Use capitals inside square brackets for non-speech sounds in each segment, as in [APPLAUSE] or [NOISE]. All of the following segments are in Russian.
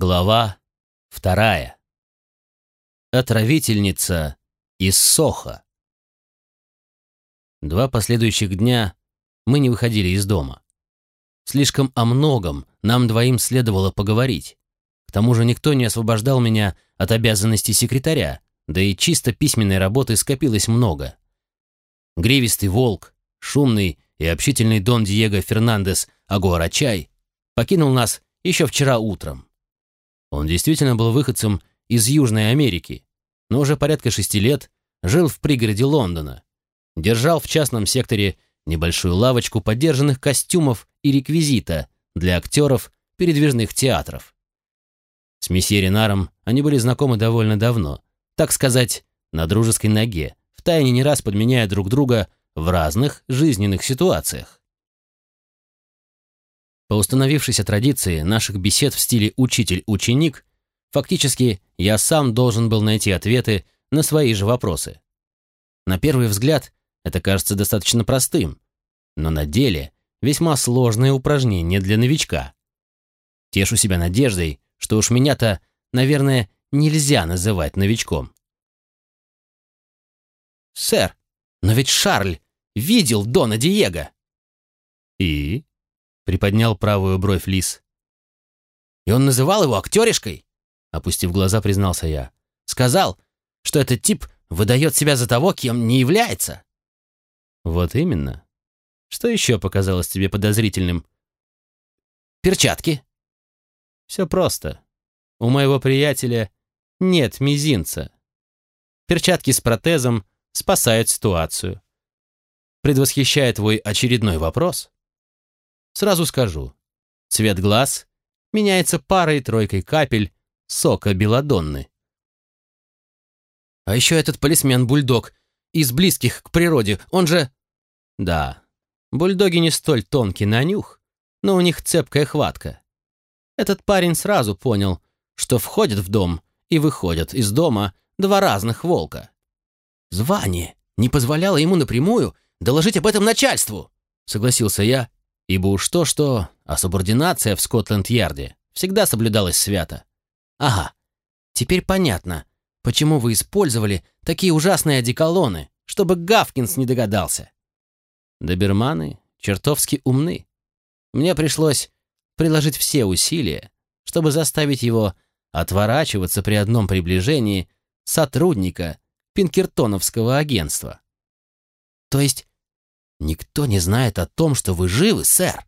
Глава вторая. Отравительница из Соха. Два последующих дня мы не выходили из дома. Слишком о многом нам двоим следовало поговорить. К тому же никто не освобождал меня от обязанностей секретаря, да и чисто письменной работы скопилось много. Гривистый волк, шумный и общительный Дон Диего Фернандес Агуарачай покинул нас еще вчера утром. Он действительно был выходцем из Южной Америки, но уже порядка шести лет жил в пригороде Лондона. Держал в частном секторе небольшую лавочку подержанных костюмов и реквизита для актеров передвижных театров. С месье Ренаром они были знакомы довольно давно, так сказать, на дружеской ноге, втайне не раз подменяя друг друга в разных жизненных ситуациях. По установившейся традиции наших бесед в стиле «учитель-ученик», фактически я сам должен был найти ответы на свои же вопросы. На первый взгляд это кажется достаточно простым, но на деле весьма сложное упражнение для новичка. Тешу себя надеждой, что уж меня-то, наверное, нельзя называть новичком. «Сэр, но ведь Шарль видел Дона Диего!» «И?» Приподнял правую бровь Лис. «И он называл его актеришкой?» Опустив глаза, признался я. «Сказал, что этот тип выдает себя за того, кем не является». «Вот именно. Что еще показалось тебе подозрительным?» «Перчатки». «Все просто. У моего приятеля нет мизинца. Перчатки с протезом спасают ситуацию. Предвосхищая твой очередной вопрос, Сразу скажу. Цвет глаз меняется парой-тройкой капель сока белодонны. А еще этот полисмен-бульдог из близких к природе, он же... Да, бульдоги не столь тонкий на нюх, но у них цепкая хватка. Этот парень сразу понял, что входит в дом и выходят из дома два разных волка. Звание не позволяло ему напрямую доложить об этом начальству, согласился я Ибо уж то-что, а субординация в Скотленд-Ярде всегда соблюдалась свято. Ага, теперь понятно, почему вы использовали такие ужасные одеколоны, чтобы Гавкинс не догадался. Доберманы чертовски умны. Мне пришлось приложить все усилия, чтобы заставить его отворачиваться при одном приближении сотрудника Пинкертоновского агентства. То есть Никто не знает о том, что вы живы, сэр.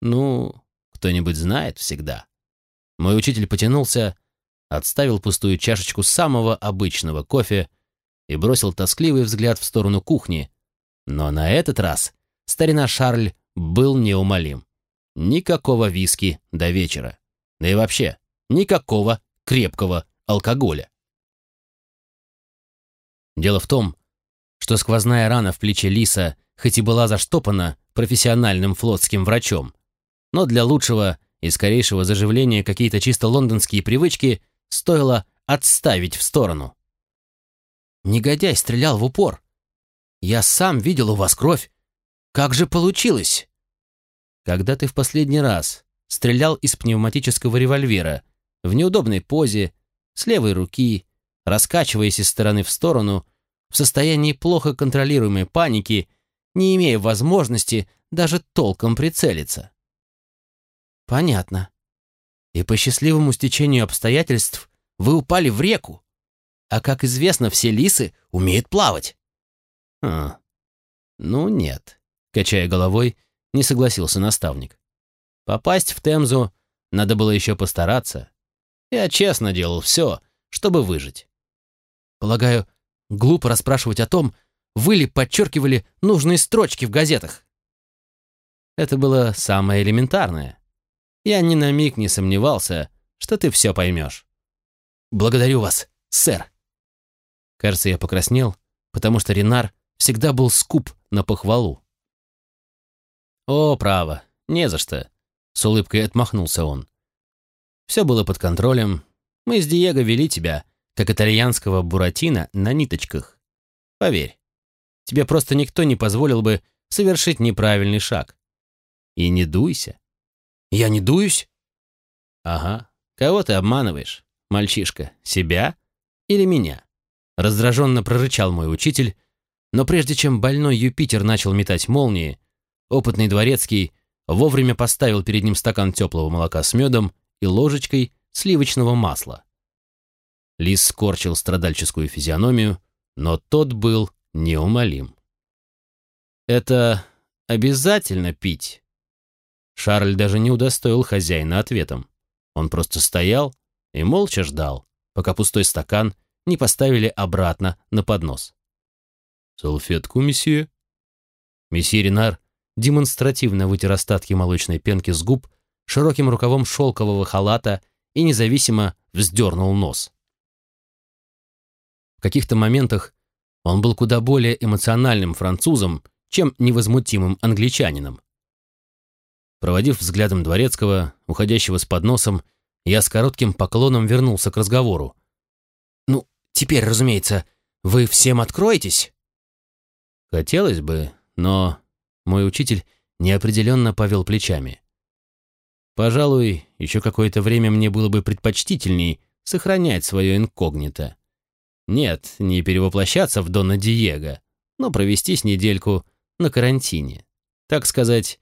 Ну, кто-нибудь знает всегда. Мой учитель потянулся, отставил пустую чашечку самого обычного кофе и бросил тоскливый взгляд в сторону кухни. Но на этот раз старина Шарль был неумолим. Никакого виски до вечера. Да и вообще, никакого крепкого алкоголя. Дело в том, что сквозная рана в плече Лиса хоть и была заштопана профессиональным флотским врачом. Но для лучшего и скорейшего заживления какие-то чисто лондонские привычки стоило отставить в сторону. Негодяй стрелял в упор. Я сам видел у вас кровь. Как же получилось? Когда ты в последний раз стрелял из пневматического револьвера в неудобной позе, с левой руки, раскачиваясь из стороны в сторону, в состоянии плохо контролируемой паники не имея возможности даже толком прицелиться. Понятно. И по счастливому стечению обстоятельств вы упали в реку. А как известно, все лисы умеют плавать. Хм. Ну нет, качая головой, не согласился наставник. Попасть в Темзу надо было еще постараться. Я честно делал все, чтобы выжить. Полагаю, глупо расспрашивать о том, вы ли подчеркивали нужные строчки в газетах? Это было самое элементарное. Я ни на миг не сомневался, что ты все поймешь. Благодарю вас, сэр. Кажется, я покраснел, потому что Ренар всегда был скуп на похвалу. О, право, не за что. С улыбкой отмахнулся он. Все было под контролем. Мы с Диего вели тебя, как итальянского буратино, на ниточках. Поверь, тебе просто никто не позволил бы совершить неправильный шаг. И не дуйся. Я не дуюсь? Ага, кого ты обманываешь, мальчишка, себя или меня?» Раздраженно прорычал мой учитель, но прежде чем больной Юпитер начал метать молнии, опытный дворецкий вовремя поставил перед ним стакан теплого молока с медом и ложечкой сливочного масла. Лис скорчил страдальческую физиономию, но тот был неумолим. «Это обязательно пить?» Шарль даже не удостоил хозяина ответом. Он просто стоял и молча ждал, пока пустой стакан не поставили обратно на поднос. «Салфетку, месье?» Месье Ренар демонстративно вытер остатки молочной пенки с губ широким рукавом шелкового халата и независимо вздернул нос. В каких-то моментах он был куда более эмоциональным французом, чем невозмутимым англичанином. Проводив взглядом дворецкого, уходящего с подносом, я с коротким поклоном вернулся к разговору. «Ну, теперь, разумеется, вы всем откроетесь?» Хотелось бы, но мой учитель неопределенно повел плечами. Пожалуй, еще какое-то время мне было бы предпочтительней сохранять свое инкогнито. Нет, не перевоплощаться в Дона Диего, но провести с недельку на карантине. Так сказать,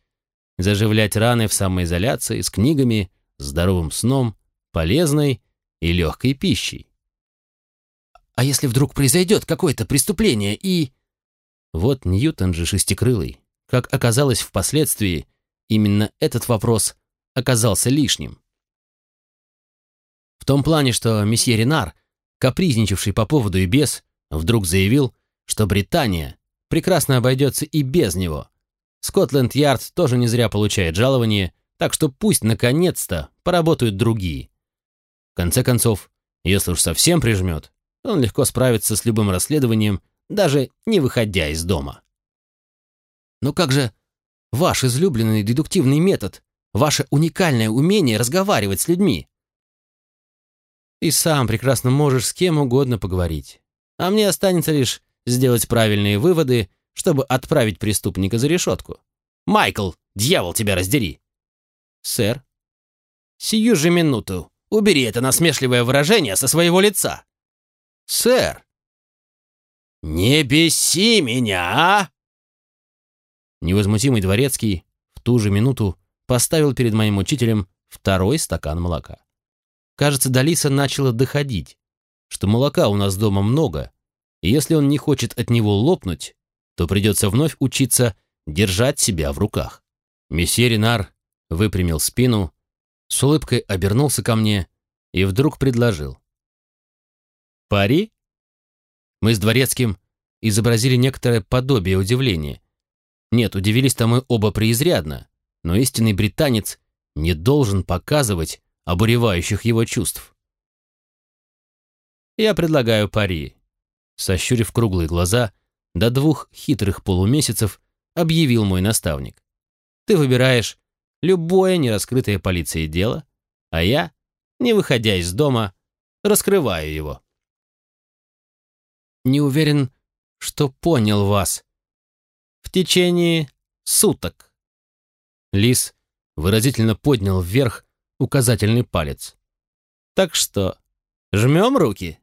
заживлять раны в самоизоляции с книгами, здоровым сном, полезной и легкой пищей. А если вдруг произойдет какое-то преступление и... Вот Ньютон же шестикрылый. Как оказалось впоследствии, именно этот вопрос оказался лишним. В том плане, что месье Ренар, капризничавший по поводу и без, вдруг заявил, что Британия прекрасно обойдется и без него, Скотленд-Ярд тоже не зря получает жалование, так что пусть наконец-то поработают другие. В конце концов, если уж совсем прижмет, он легко справится с любым расследованием, даже не выходя из дома. Но как же ваш излюбленный дедуктивный метод, ваше уникальное умение разговаривать с людьми? И сам прекрасно можешь с кем угодно поговорить. А мне останется лишь сделать правильные выводы чтобы отправить преступника за решетку. «Майкл, дьявол тебя раздери!» «Сэр?» «Сию же минуту убери это насмешливое выражение со своего лица!» «Сэр!» «Не беси меня, а!» Невозмутимый дворецкий в ту же минуту поставил перед моим учителем второй стакан молока. Кажется, до Лиса начало доходить, что молока у нас дома много, и если он не хочет от него лопнуть, то придется вновь учиться держать себя в руках. Месье Ренар выпрямил спину, с улыбкой обернулся ко мне и вдруг предложил. «Пари?» Мы с Дворецким изобразили некоторое подобие удивления. Нет, удивились-то мы оба преизрядно, но истинный британец не должен показывать обуревающих его чувств. «Я предлагаю пари», — сощурив круглые глаза, до двух хитрых полумесяцев объявил мой наставник. Ты выбираешь любое нераскрытое полицией дело, а я, не выходя из дома, раскрываю его. Не уверен, что понял вас. В течение суток. Лис выразительно поднял вверх указательный палец. Так что, жмем руки?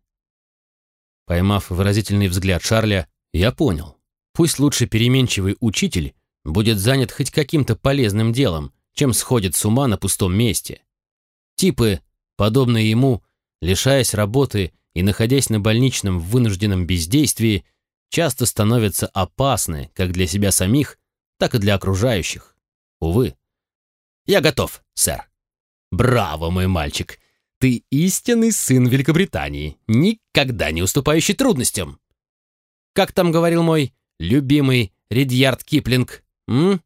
Поймав выразительный взгляд Шарля, я понял. Пусть лучше переменчивый учитель будет занят хоть каким-то полезным делом, чем сходит с ума на пустом месте. Типы, подобные ему, лишаясь работы и находясь на больничном вынужденном бездействии, часто становятся опасны как для себя самих, так и для окружающих. Увы. Я готов, сэр. Браво, мой мальчик. Ты истинный сын Великобритании, никогда не уступающий трудностям. Как там говорил мой любимый Ридьярд Киплинг? М?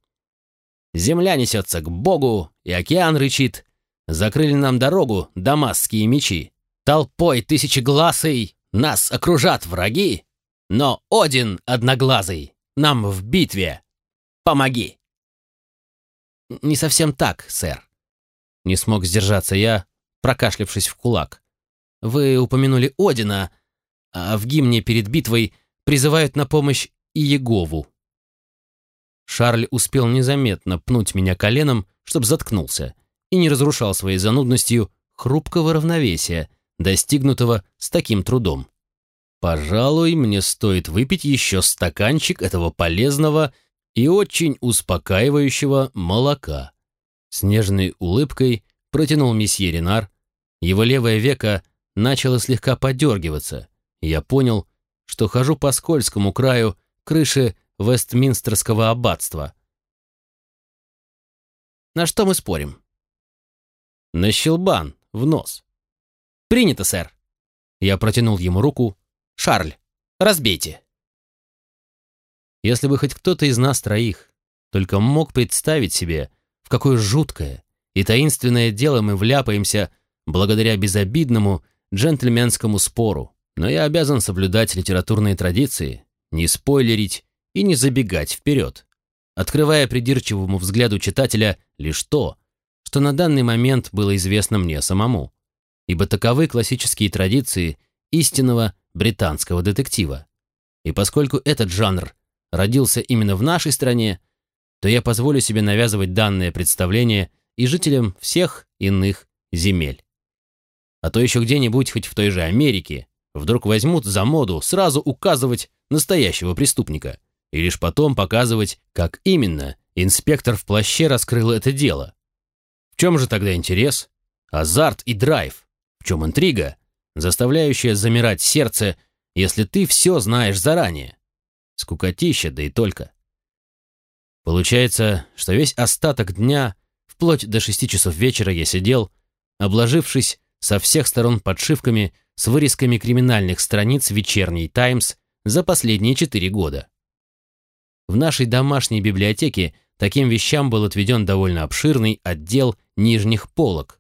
Земля несется к Богу, и океан рычит. Закрыли нам дорогу дамасские мечи. Толпой тысячегласый нас окружат враги, но Один одноглазый нам в битве помоги. Не совсем так, сэр. Не смог сдержаться я, прокашлявшись в кулак. Вы упомянули Одина, а в гимне перед битвой призывают на помощь Иегову. Шарль успел незаметно пнуть меня коленом, чтобы заткнулся, и не разрушал своей занудностью хрупкого равновесия, достигнутого с таким трудом. Пожалуй, мне стоит выпить еще стаканчик этого полезного и очень успокаивающего молока. С нежной улыбкой протянул месье Ренар. Его левое веко начало слегка подергиваться. И я понял, что хожу по скользкому краю крыши Вестминстерского аббатства. На что мы спорим? На щелбан, в нос. Принято, сэр. Я протянул ему руку. Шарль, разбейте. Если бы хоть кто-то из нас троих только мог представить себе, какое жуткое и таинственное дело мы вляпаемся благодаря безобидному джентльменскому спору, но я обязан соблюдать литературные традиции, не спойлерить и не забегать вперед, открывая придирчивому взгляду читателя лишь то, что на данный момент было известно мне самому, ибо таковы классические традиции истинного британского детектива. И поскольку этот жанр родился именно в нашей стране, то я позволю себе навязывать данное представление и жителям всех иных земель. А то еще где-нибудь, хоть в той же Америке, вдруг возьмут за моду сразу указывать настоящего преступника и лишь потом показывать, как именно инспектор в плаще раскрыл это дело. В чем же тогда интерес, азарт и драйв? В чем интрига, заставляющая замирать сердце, если ты все знаешь заранее? Скукотища, да и только. Получается, что весь остаток дня, вплоть до шести часов вечера, я сидел, обложившись со всех сторон подшивками с вырезками криминальных страниц «Вечерний Таймс» за последние четыре года. В нашей домашней библиотеке таким вещам был отведен довольно обширный отдел нижних полок.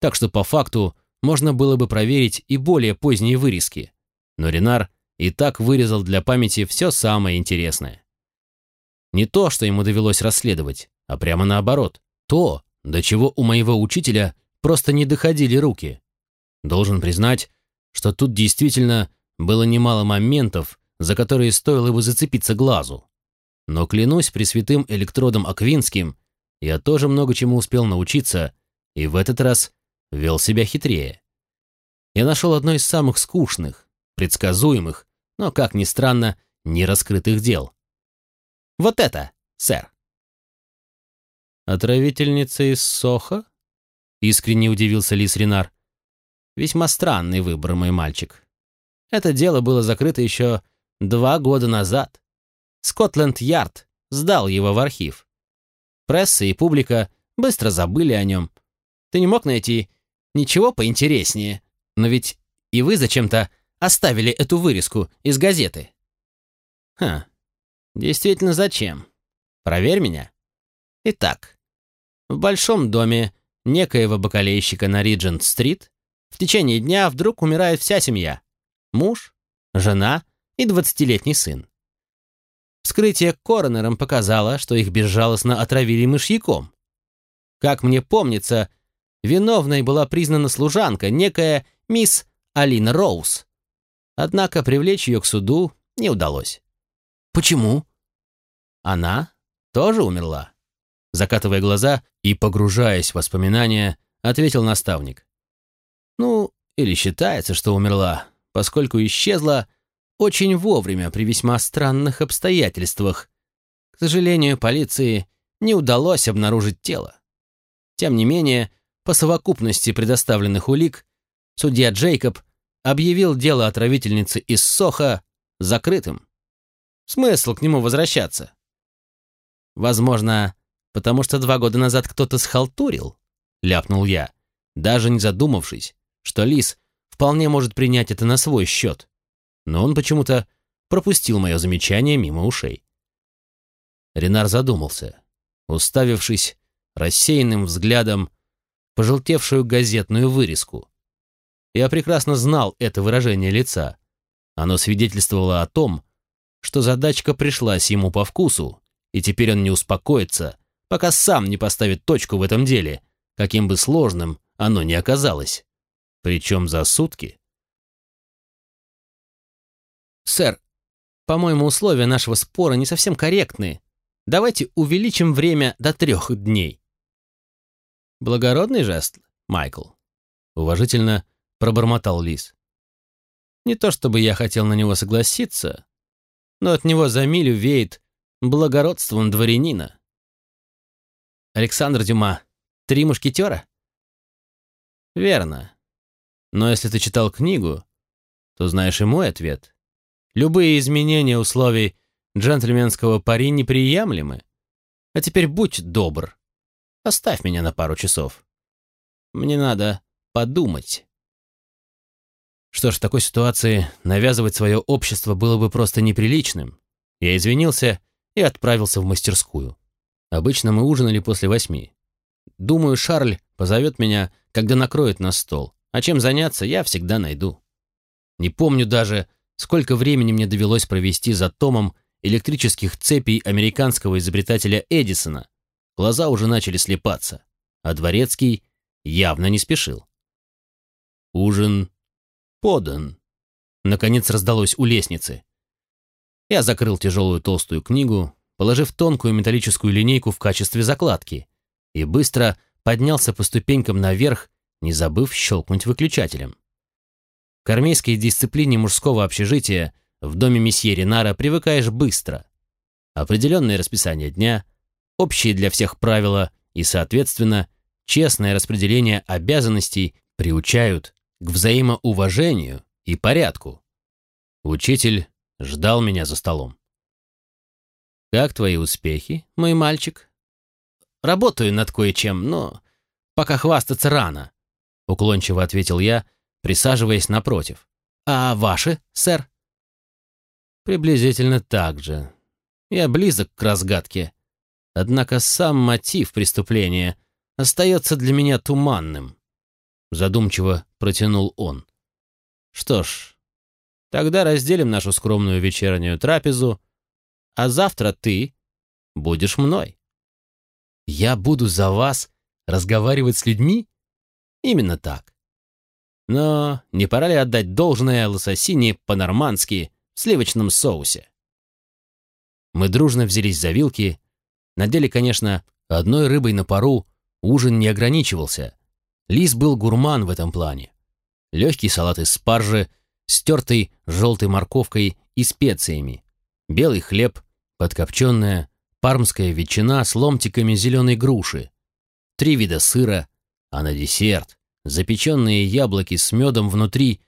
Так что по факту можно было бы проверить и более поздние вырезки. Но Ренар и так вырезал для памяти все самое интересное. Не то, что ему довелось расследовать, а прямо наоборот. То, до чего у моего учителя просто не доходили руки. Должен признать, что тут действительно было немало моментов, за которые стоило бы зацепиться глазу. Но клянусь пресвятым электродом Аквинским, я тоже много чему успел научиться, и в этот раз вел себя хитрее. Я нашел одно из самых скучных, предсказуемых, но, как ни странно, нераскрытых дел. Вот это, сэр. Отравительница из Соха? Искренне удивился Лис Ренар. Весьма странный выбор, мой мальчик. Это дело было закрыто еще два года назад. Скотленд-Ярд сдал его в архив. Пресса и публика быстро забыли о нем. Ты не мог найти ничего поинтереснее. Но ведь и вы зачем-то оставили эту вырезку из газеты. Ха, действительно зачем? Проверь меня. Итак, в большом доме некоего бакалейщика на Риджент-стрит, в течение дня вдруг умирает вся семья. Муж, жена и двадцатилетний сын. Вскрытие коронером показало, что их безжалостно отравили мышьяком. Как мне помнится, виновной была признана служанка, некая мисс Алина Роуз. Однако привлечь ее к суду не удалось. Почему? Она тоже умерла. Закатывая глаза и погружаясь в воспоминания, ответил наставник. Ну, или считается, что умерла, поскольку исчезла очень вовремя при весьма странных обстоятельствах. К сожалению, полиции не удалось обнаружить тело. Тем не менее, по совокупности предоставленных улик, судья Джейкоб объявил дело отравительницы из Соха закрытым. Смысл к нему возвращаться? Возможно, потому что два года назад кто-то схалтурил, ляпнул я, даже не задумавшись, что Лис вполне может принять это на свой счет. Но он почему-то пропустил мое замечание мимо ушей. Ренар задумался, уставившись рассеянным взглядом пожелтевшую газетную вырезку. Я прекрасно знал это выражение лица. Оно свидетельствовало о том, что задачка пришлась ему по вкусу, и теперь он не успокоится, пока сам не поставит точку в этом деле, каким бы сложным оно ни оказалось. Причем за сутки. «Сэр, по-моему, условия нашего спора не совсем корректны. Давайте увеличим время до трех дней». Благородный жест, Майкл. уважительно пробормотал Лис. Не то чтобы я хотел на него согласиться, но от него за милю веет благородством дворянина. Александр Дюма, «Три мушкетера»? Верно. Но если ты читал книгу, то знаешь и мой ответ. Любые изменения условий джентльменского пари неприемлемы. А теперь будь добр. Оставь меня на пару часов. Мне надо подумать. Что ж, в такой ситуации навязывать свое общество было бы просто неприличным. Я извинился и отправился в мастерскую. Обычно мы ужинали после восьми. Думаю, Шарль позовет меня, когда накроет на стол. А чем заняться, я всегда найду. Не помню даже, сколько времени мне довелось провести за томом электрических цепей американского изобретателя Эдисона. Глаза уже начали слепаться, а Дворецкий явно не спешил. Ужин подан. Наконец раздалось у лестницы. Я закрыл тяжелую толстую книгу, положив тонкую металлическую линейку в качестве закладки, и быстро поднялся по ступенькам наверх, не забыв щелкнуть выключателем. К армейской дисциплине мужского общежития в доме месье Ренара привыкаешь быстро. Определенное расписание дня, общие для всех правила и, соответственно, честное распределение обязанностей приучают к взаимоуважению и порядку. Учитель ждал меня за столом. «Как твои успехи, мой мальчик?» «Работаю над кое-чем, но пока хвастаться рано», — уклончиво ответил я, присаживаясь напротив. «А ваши, сэр?» Приблизительно так же. Я близок к разгадке. Однако сам мотив преступления остается для меня туманным. Задумчиво протянул он. Что ж, тогда разделим нашу скромную вечернюю трапезу, а завтра ты будешь мной. Я буду за вас разговаривать с людьми? Именно так. Но не пора ли отдать должное лососине по-нормански в сливочном соусе. Мы дружно взялись за вилки. На деле, конечно, одной рыбой на пару ужин не ограничивался. Лис был гурман в этом плане. Легкий салат из спаржи, стертый желтой морковкой и специями, белый хлеб, подкопченная пармская ветчина с ломтиками зеленой груши, три вида сыра, а на десерт запеченные яблоки с медом внутри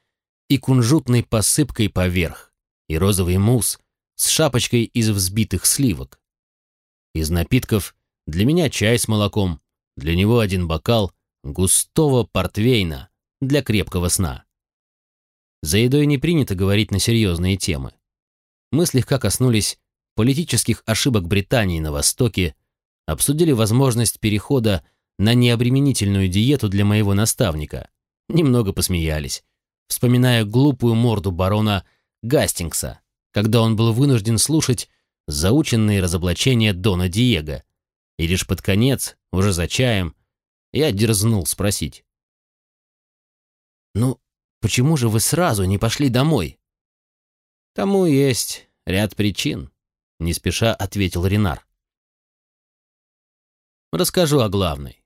и кунжутной посыпкой поверх и розовый мусс с шапочкой из взбитых сливок. Из напитков для меня чай с молоком, для него один бокал густого портвейна для крепкого сна. За едой не принято говорить на серьезные темы. Мы слегка коснулись политических ошибок Британии на Востоке, обсудили возможность перехода на необременительную диету для моего наставника, немного посмеялись, вспоминая глупую морду барона Гастингса, когда он был вынужден слушать заученные разоблачения Дона Диего. И лишь под конец, уже за чаем, я дерзнул спросить. «Ну, почему же вы сразу не пошли домой?» «Тому есть ряд причин», — не спеша ответил Ренар. «Расскажу о главной.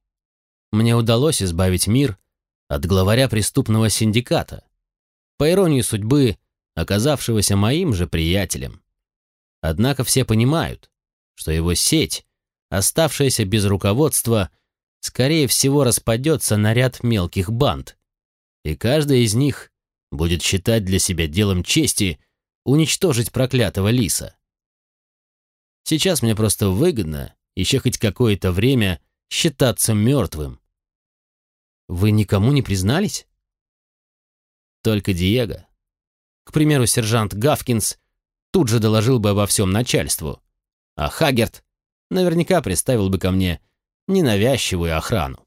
Мне удалось избавить мир от главаря преступного синдиката. По иронии судьбы, оказавшегося моим же приятелем. Однако все понимают, что его сеть, оставшаяся без руководства, скорее всего распадется на ряд мелких банд, и каждая из них будет считать для себя делом чести уничтожить проклятого лиса. Сейчас мне просто выгодно еще хоть какое-то время считаться мертвым. Вы никому не признались? Только Диего. К примеру, сержант Гавкинс тут же доложил бы обо всем начальству, а Хагерт наверняка представил бы ко мне ненавязчивую охрану.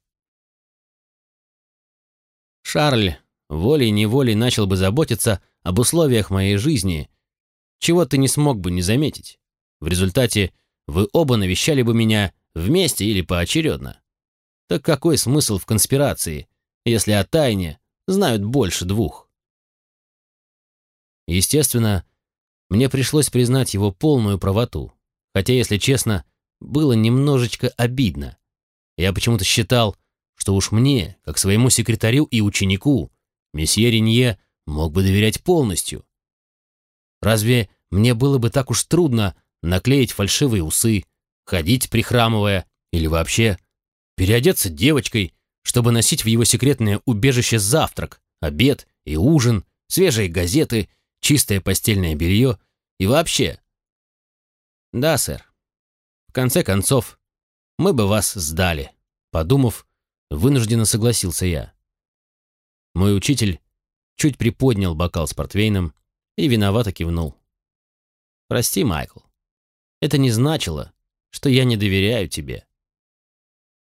Шарль волей-неволей начал бы заботиться об условиях моей жизни, чего ты не смог бы не заметить. В результате вы оба навещали бы меня вместе или поочередно. Так какой смысл в конспирации, если о тайне знают больше двух? Естественно, мне пришлось признать его полную правоту, хотя, если честно, было немножечко обидно. Я почему-то считал, что уж мне, как своему секретарю и ученику, месье Ренье мог бы доверять полностью. Разве мне было бы так уж трудно наклеить фальшивые усы, ходить прихрамывая или вообще переодеться девочкой, чтобы носить в его секретное убежище завтрак, обед и ужин, свежие газеты, чистое постельное белье и вообще. Да, сэр. В конце концов, мы бы вас сдали. Подумав, вынужденно согласился я. Мой учитель чуть приподнял бокал с портвейном и виновато кивнул. «Прости, Майкл. Это не значило, что я не доверяю тебе».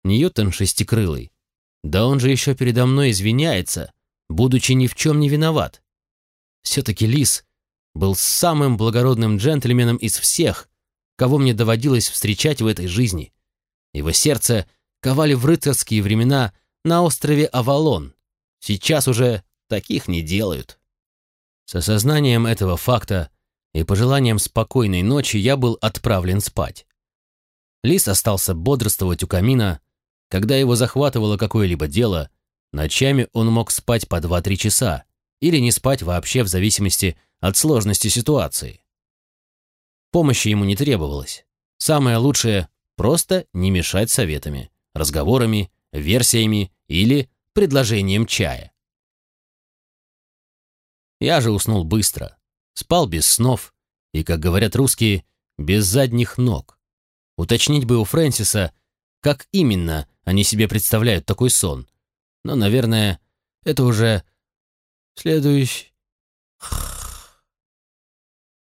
Ньютон шестикрылый. Да он же еще передо мной извиняется, будучи ни в чем не виноват. Все-таки Лис был самым благородным джентльменом из всех, кого мне доводилось встречать в этой жизни. Его сердце ковали в рыцарские времена на острове Авалон. Сейчас уже таких не делают. С осознанием этого факта и пожеланием спокойной ночи я был отправлен спать. Лис остался бодрствовать у камина. Когда его захватывало какое-либо дело, ночами он мог спать по 2-3 часа или не спать вообще в зависимости от сложности ситуации. Помощи ему не требовалось. Самое лучшее – просто не мешать советами, разговорами, версиями или предложением чая. Я же уснул быстро, спал без снов и, как говорят русские, без задних ног. Уточнить бы у Фрэнсиса, как именно они себе представляют такой сон. Но, наверное, это уже следующий...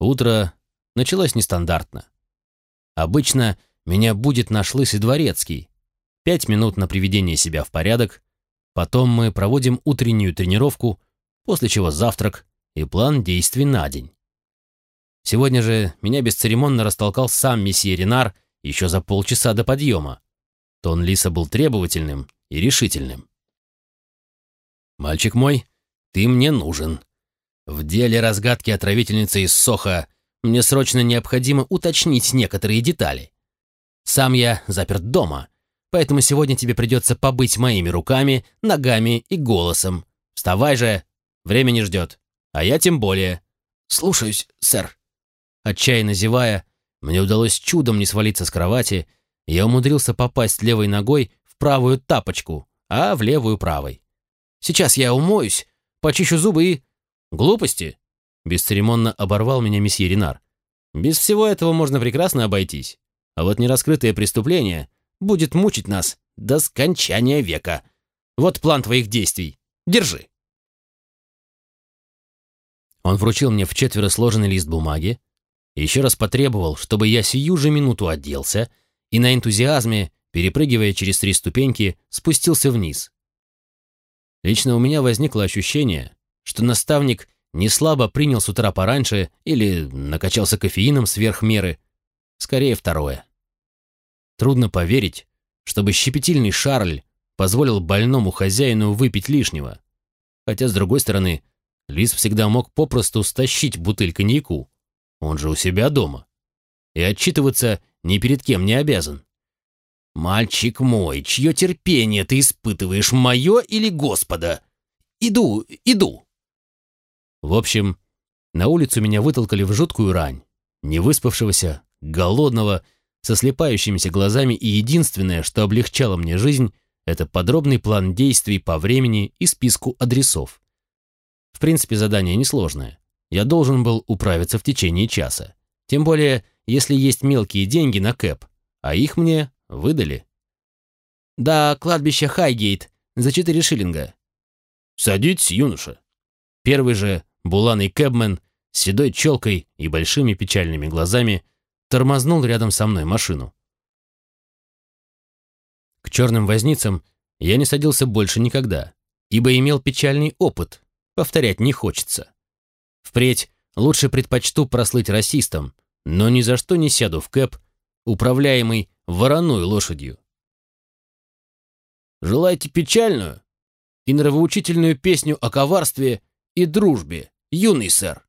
Утро началось нестандартно. Обычно меня будет наш лысый дворецкий. Пять минут на приведение себя в порядок, потом мы проводим утреннюю тренировку — после чего завтрак и план действий на день. Сегодня же меня бесцеремонно растолкал сам месье Ренар еще за полчаса до подъема. Тон Лиса был требовательным и решительным. «Мальчик мой, ты мне нужен. В деле разгадки отравительницы из Соха мне срочно необходимо уточнить некоторые детали. Сам я заперт дома, поэтому сегодня тебе придется побыть моими руками, ногами и голосом. Вставай же Время не ждет. А я тем более. Слушаюсь, сэр. Отчаянно зевая, мне удалось чудом не свалиться с кровати, я умудрился попасть левой ногой в правую тапочку, а в левую правой. Сейчас я умоюсь, почищу зубы и... Глупости! Бесцеремонно оборвал меня месье Ренар. Без всего этого можно прекрасно обойтись. А вот нераскрытое преступление будет мучить нас до скончания века. Вот план твоих действий. Держи. Он вручил мне в четверо сложенный лист бумаги, еще раз потребовал, чтобы я сию же минуту оделся и на энтузиазме, перепрыгивая через три ступеньки, спустился вниз. Лично у меня возникло ощущение, что наставник не слабо принял с утра пораньше или накачался кофеином сверх меры. Скорее второе. Трудно поверить, чтобы щепетильный Шарль позволил больному хозяину выпить лишнего. Хотя, с другой стороны, Лис всегда мог попросту стащить бутыль коньяку. Он же у себя дома. И отчитываться ни перед кем не обязан. «Мальчик мой, чье терпение ты испытываешь, мое или Господа? Иду, иду!» В общем, на улицу меня вытолкали в жуткую рань. Невыспавшегося, голодного, со слепающимися глазами, и единственное, что облегчало мне жизнь, это подробный план действий по времени и списку адресов. В принципе, задание несложное. Я должен был управиться в течение часа. Тем более, если есть мелкие деньги на кэп, а их мне выдали. Да, кладбище Хайгейт за четыре шиллинга. Садитесь, юноша. Первый же буланый кэбмен с седой челкой и большими печальными глазами тормознул рядом со мной машину. К черным возницам я не садился больше никогда, ибо имел печальный опыт повторять не хочется. Впредь лучше предпочту прослыть расистом, но ни за что не сяду в кэп, управляемый вороной лошадью. Желаете печальную и нравоучительную песню о коварстве и дружбе, юный сэр?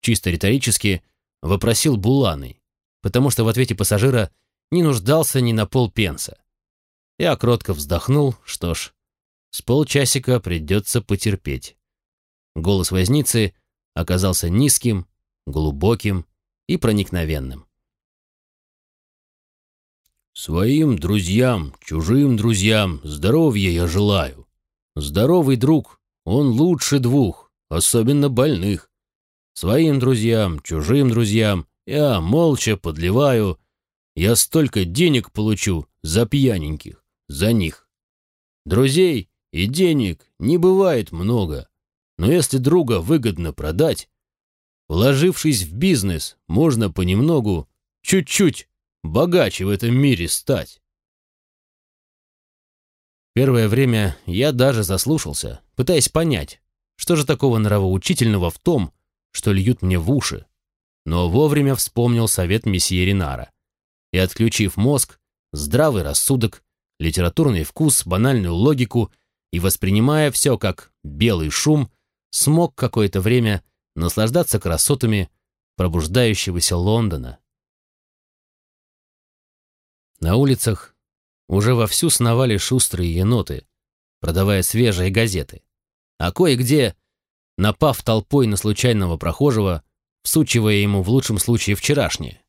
Чисто риторически вопросил Буланый, потому что в ответе пассажира не нуждался ни на полпенса. Я кротко вздохнул, что ж, с полчасика придется потерпеть. Голос возницы оказался низким, глубоким и проникновенным. «Своим друзьям, чужим друзьям здоровья я желаю. Здоровый друг, он лучше двух, особенно больных. Своим друзьям, чужим друзьям я молча подливаю. Я столько денег получу за пьяненьких, за них. Друзей и денег не бывает много, но если друга выгодно продать, вложившись в бизнес, можно понемногу, чуть-чуть богаче в этом мире стать. Первое время я даже заслушался, пытаясь понять, что же такого нравоучительного в том, что льют мне в уши. Но вовремя вспомнил совет месье Ринара. И, отключив мозг, здравый рассудок, литературный вкус, банальную логику и воспринимая все как белый шум, смог какое-то время наслаждаться красотами пробуждающегося Лондона. На улицах уже вовсю сновали шустрые еноты, продавая свежие газеты. А кое-где, напав толпой на случайного прохожего, всучивая ему в лучшем случае вчерашнее.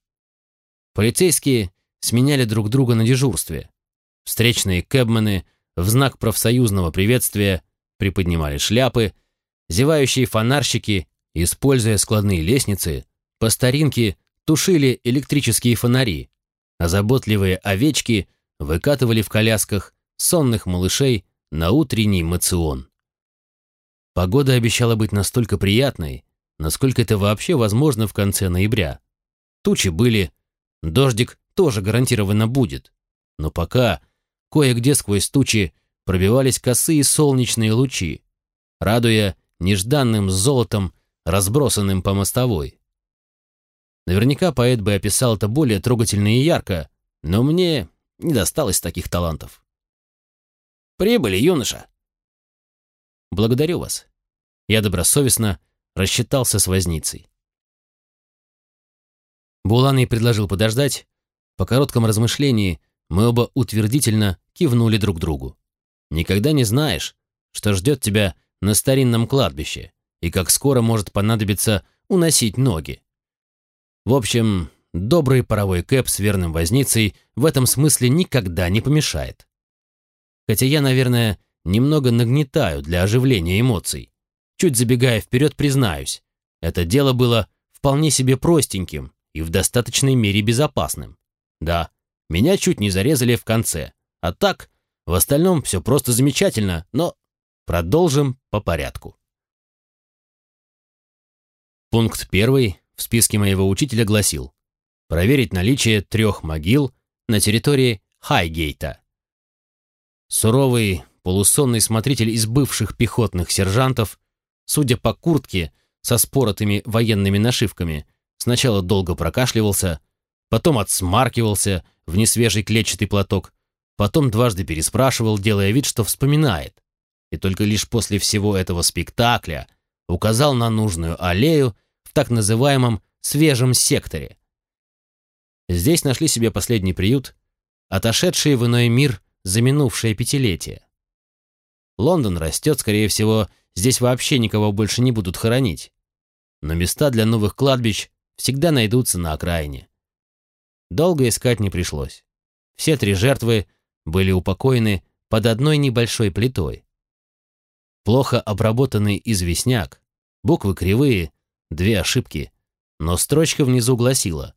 Полицейские сменяли друг друга на дежурстве. Встречные кэбмены в знак профсоюзного приветствия приподнимали шляпы, зевающие фонарщики, используя складные лестницы, по старинке тушили электрические фонари, а заботливые овечки выкатывали в колясках сонных малышей на утренний мацион. Погода обещала быть настолько приятной, насколько это вообще возможно в конце ноября. Тучи были, дождик тоже гарантированно будет, но пока кое-где сквозь тучи пробивались косые солнечные лучи, радуя нежданным золотом, разбросанным по мостовой. Наверняка поэт бы описал это более трогательно и ярко, но мне не досталось таких талантов. «Прибыли, юноша!» «Благодарю вас». Я добросовестно рассчитался с возницей. Буланый предложил подождать. По коротком размышлении мы оба утвердительно кивнули друг другу. Никогда не знаешь, что ждет тебя на старинном кладбище и как скоро может понадобиться уносить ноги. В общем, добрый паровой кэп с верным возницей в этом смысле никогда не помешает. Хотя я, наверное, немного нагнетаю для оживления эмоций. Чуть забегая вперед, признаюсь, это дело было вполне себе простеньким и в достаточной мере безопасным. Да, меня чуть не зарезали в конце, а так, в остальном все просто замечательно, но продолжим по порядку. Пункт первый в списке моего учителя гласил проверить наличие трех могил на территории Хайгейта. Суровый, полусонный смотритель из бывших пехотных сержантов, судя по куртке со споротыми военными нашивками, сначала долго прокашливался, потом отсмаркивался в несвежий клетчатый платок, потом дважды переспрашивал, делая вид, что вспоминает. И только лишь после всего этого спектакля указал на нужную аллею в так называемом «свежем секторе». Здесь нашли себе последний приют, отошедшие в иной мир за минувшее пятилетие. Лондон растет, скорее всего, здесь вообще никого больше не будут хоронить. Но места для новых кладбищ всегда найдутся на окраине. Долго искать не пришлось. Все три жертвы были упокоены под одной небольшой плитой. Плохо обработанный известняк, буквы кривые, две ошибки, но строчка внизу гласила,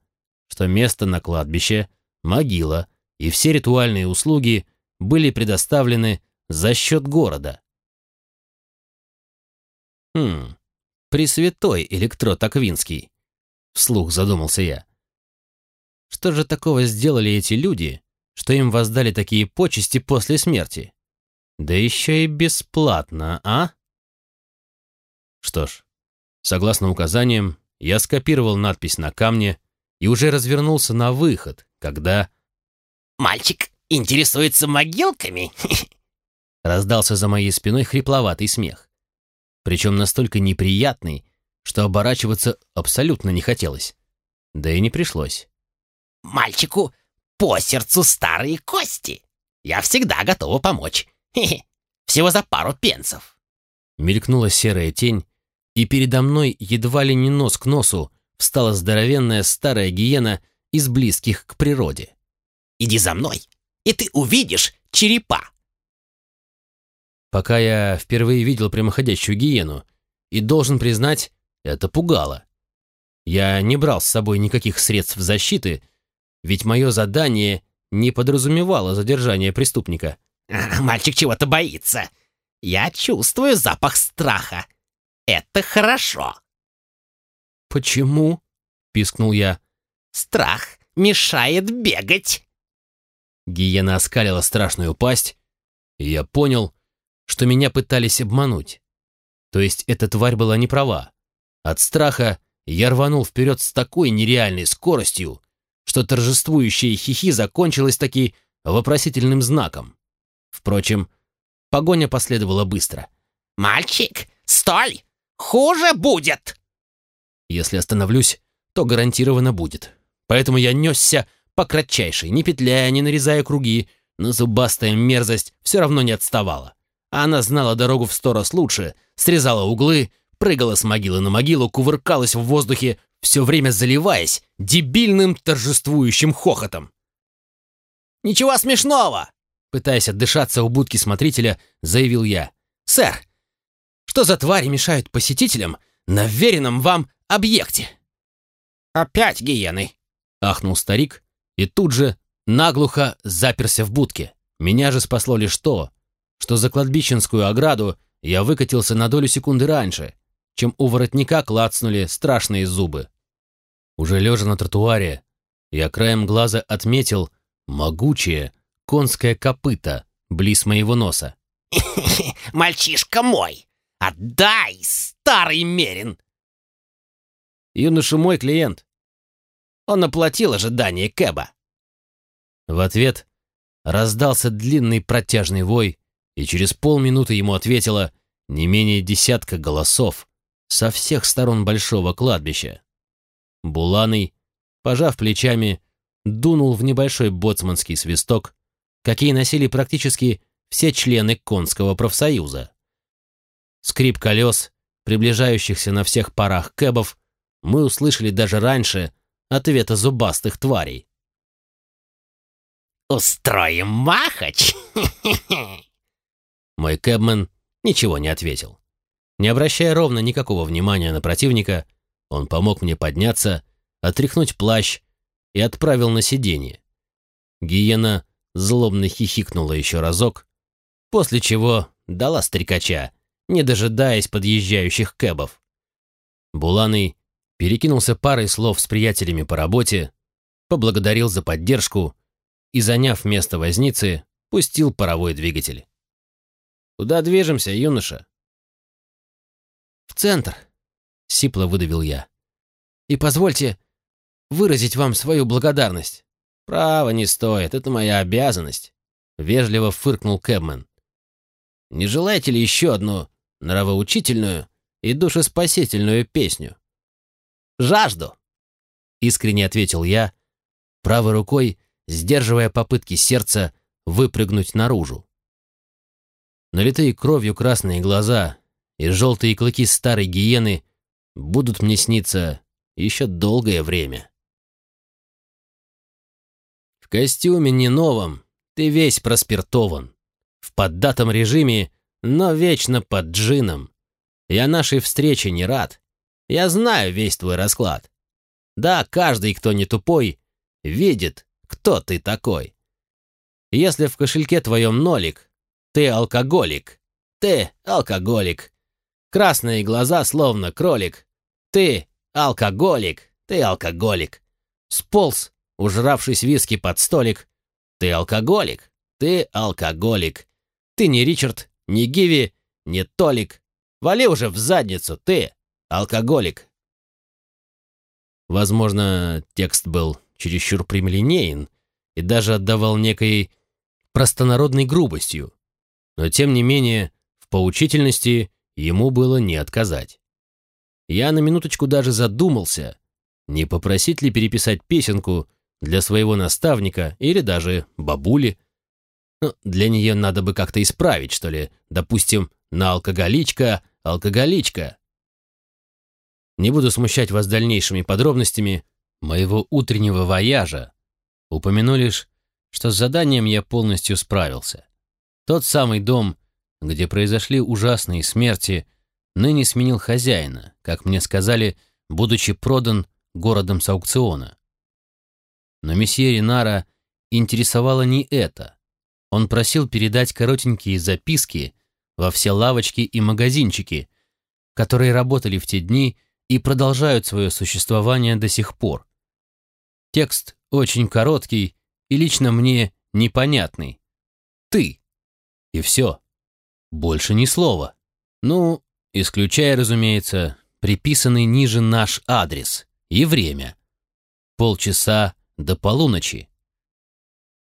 что место на кладбище, могила и все ритуальные услуги были предоставлены за счет города. «Хм, Пресвятой Электрот Аквинский», — вслух задумался я. «Что же такого сделали эти люди, что им воздали такие почести после смерти? Да еще и бесплатно, а?» Что ж, Согласно указаниям, я скопировал надпись на камне и уже развернулся на выход, когда... «Мальчик интересуется могилками?» [LAUGHS] Раздался за моей спиной хрипловатый смех. Причем настолько неприятный, что оборачиваться абсолютно не хотелось. Да и не пришлось. «Мальчику по сердцу старые кости!» Я всегда готова помочь. Хе-хе. Всего за пару пенсов. Мелькнула серая тень, и передо мной едва ли не нос к носу встала здоровенная старая гиена из близких к природе. Иди за мной, и ты увидишь черепа. Пока я впервые видел прямоходящую гиену, и должен признать, это пугало. Я не брал с собой никаких средств защиты, ведь мое задание не подразумевало задержание преступника. [LAUGHS] Мальчик чего-то боится. Я чувствую запах страха. Это хорошо. «Почему?» — пискнул я. Страх мешает бегать. Гиена оскалила страшную пасть, и я понял, что меня пытались обмануть. То есть эта тварь была не права. От страха я рванул вперед с такой нереальной скоростью, что торжествующее хихи закончилось таки вопросительным знаком. Впрочем, погоня последовала быстро. «Мальчик, стой! Хуже будет!» Если остановлюсь, то гарантированно будет. Поэтому я несся по кратчайшей, не петляя, не нарезая круги, но зубастая мерзость все равно не отставала. Она знала дорогу в сто раз лучше, срезала углы, прыгала с могилы на могилу, кувыркалась в воздухе, все время заливаясь дебильным торжествующим хохотом. «Ничего смешного!» Пытаясь отдышаться у будки смотрителя, заявил я. «Сэр, что за твари мешают посетителям на веренном вам объекте?» «Опять гиены!» — ахнул старик и тут же наглухо заперся в будке. Меня же спасло лишь то, что за кладбищенскую ограду я выкатился на долю секунды раньше, чем у воротника клацнули страшные зубы. Уже лежа на тротуаре, я краем глаза отметил могучее конское копыто близ моего носа. [LAUGHS] «Мальчишка мой! Отдай, старый мерин!» «Юноша мой клиент». Он оплатил ожидание Кэба. В ответ раздался длинный протяжный вой, и через полминуты ему ответило не менее десятка голосов со всех сторон большого кладбища. Буланый, пожав плечами, дунул в небольшой боцманский свисток, какие носили практически все члены конского профсоюза. Скрип колес, приближающихся на всех парах кэбов, мы услышали даже раньше ответа зубастых тварей. «Устроим махач!» [LAUGHS] Мой кэбмен ничего не ответил. Не обращая ровно никакого внимания на противника, он помог мне подняться, отряхнуть плащ и отправил на сиденье. Гиена злобно хихикнула еще разок, после чего дала стрекача, не дожидаясь подъезжающих кэбов. Буланый перекинулся парой слов с приятелями по работе, поблагодарил за поддержку и, заняв место возницы, пустил паровой двигатель. «Куда движемся, юноша?» «В центр», — сипло выдавил я. «И позвольте выразить вам свою благодарность». «Право не стоит, это моя обязанность», — вежливо фыркнул Кэбмен. «Не желаете ли еще одну нравоучительную и душеспасительную песню?» «Жажду», — искренне ответил я, правой рукой сдерживая попытки сердца выпрыгнуть наружу. Налитые кровью красные глаза и желтые клыки старой гиены будут мне сниться еще долгое время. В костюме не новом, ты весь проспиртован. В поддатом режиме, но вечно под джином. Я нашей встрече не рад. Я знаю весь твой расклад. Да, каждый, кто не тупой, видит, кто ты такой. Если в кошельке твоем нолик, ты алкоголик. Ты алкоголик. Красные глаза, словно кролик. Ты алкоголик. Ты алкоголик. Сполз, ужравшись виски под столик. Ты алкоголик. Ты алкоголик. Ты не Ричард, не Гиви, не Толик. Вали уже в задницу, ты алкоголик. Возможно, текст был чересчур прямолинеен и даже отдавал некой простонародной грубостью, но тем не менее в поучительности ему было не отказать. Я на минуточку даже задумался, не попросить ли переписать песенку для своего наставника или даже бабули. Ну, для нее надо бы как-то исправить, что ли. Допустим, на алкоголичка, алкоголичка. Не буду смущать вас дальнейшими подробностями моего утреннего вояжа. Упомяну лишь, что с заданием я полностью справился. Тот самый дом, где произошли ужасные смерти, ныне сменил хозяина, как мне сказали, будучи продан городом с аукциона. Но месье Ринара интересовало не это. Он просил передать коротенькие записки во все лавочки и магазинчики, которые работали в те дни и продолжают свое существование до сих пор. Текст очень короткий и лично мне непонятный. «Ты». И все. Больше ни слова. Ну, исключая, разумеется, приписанный ниже наш адрес и время. Полчаса до полуночи.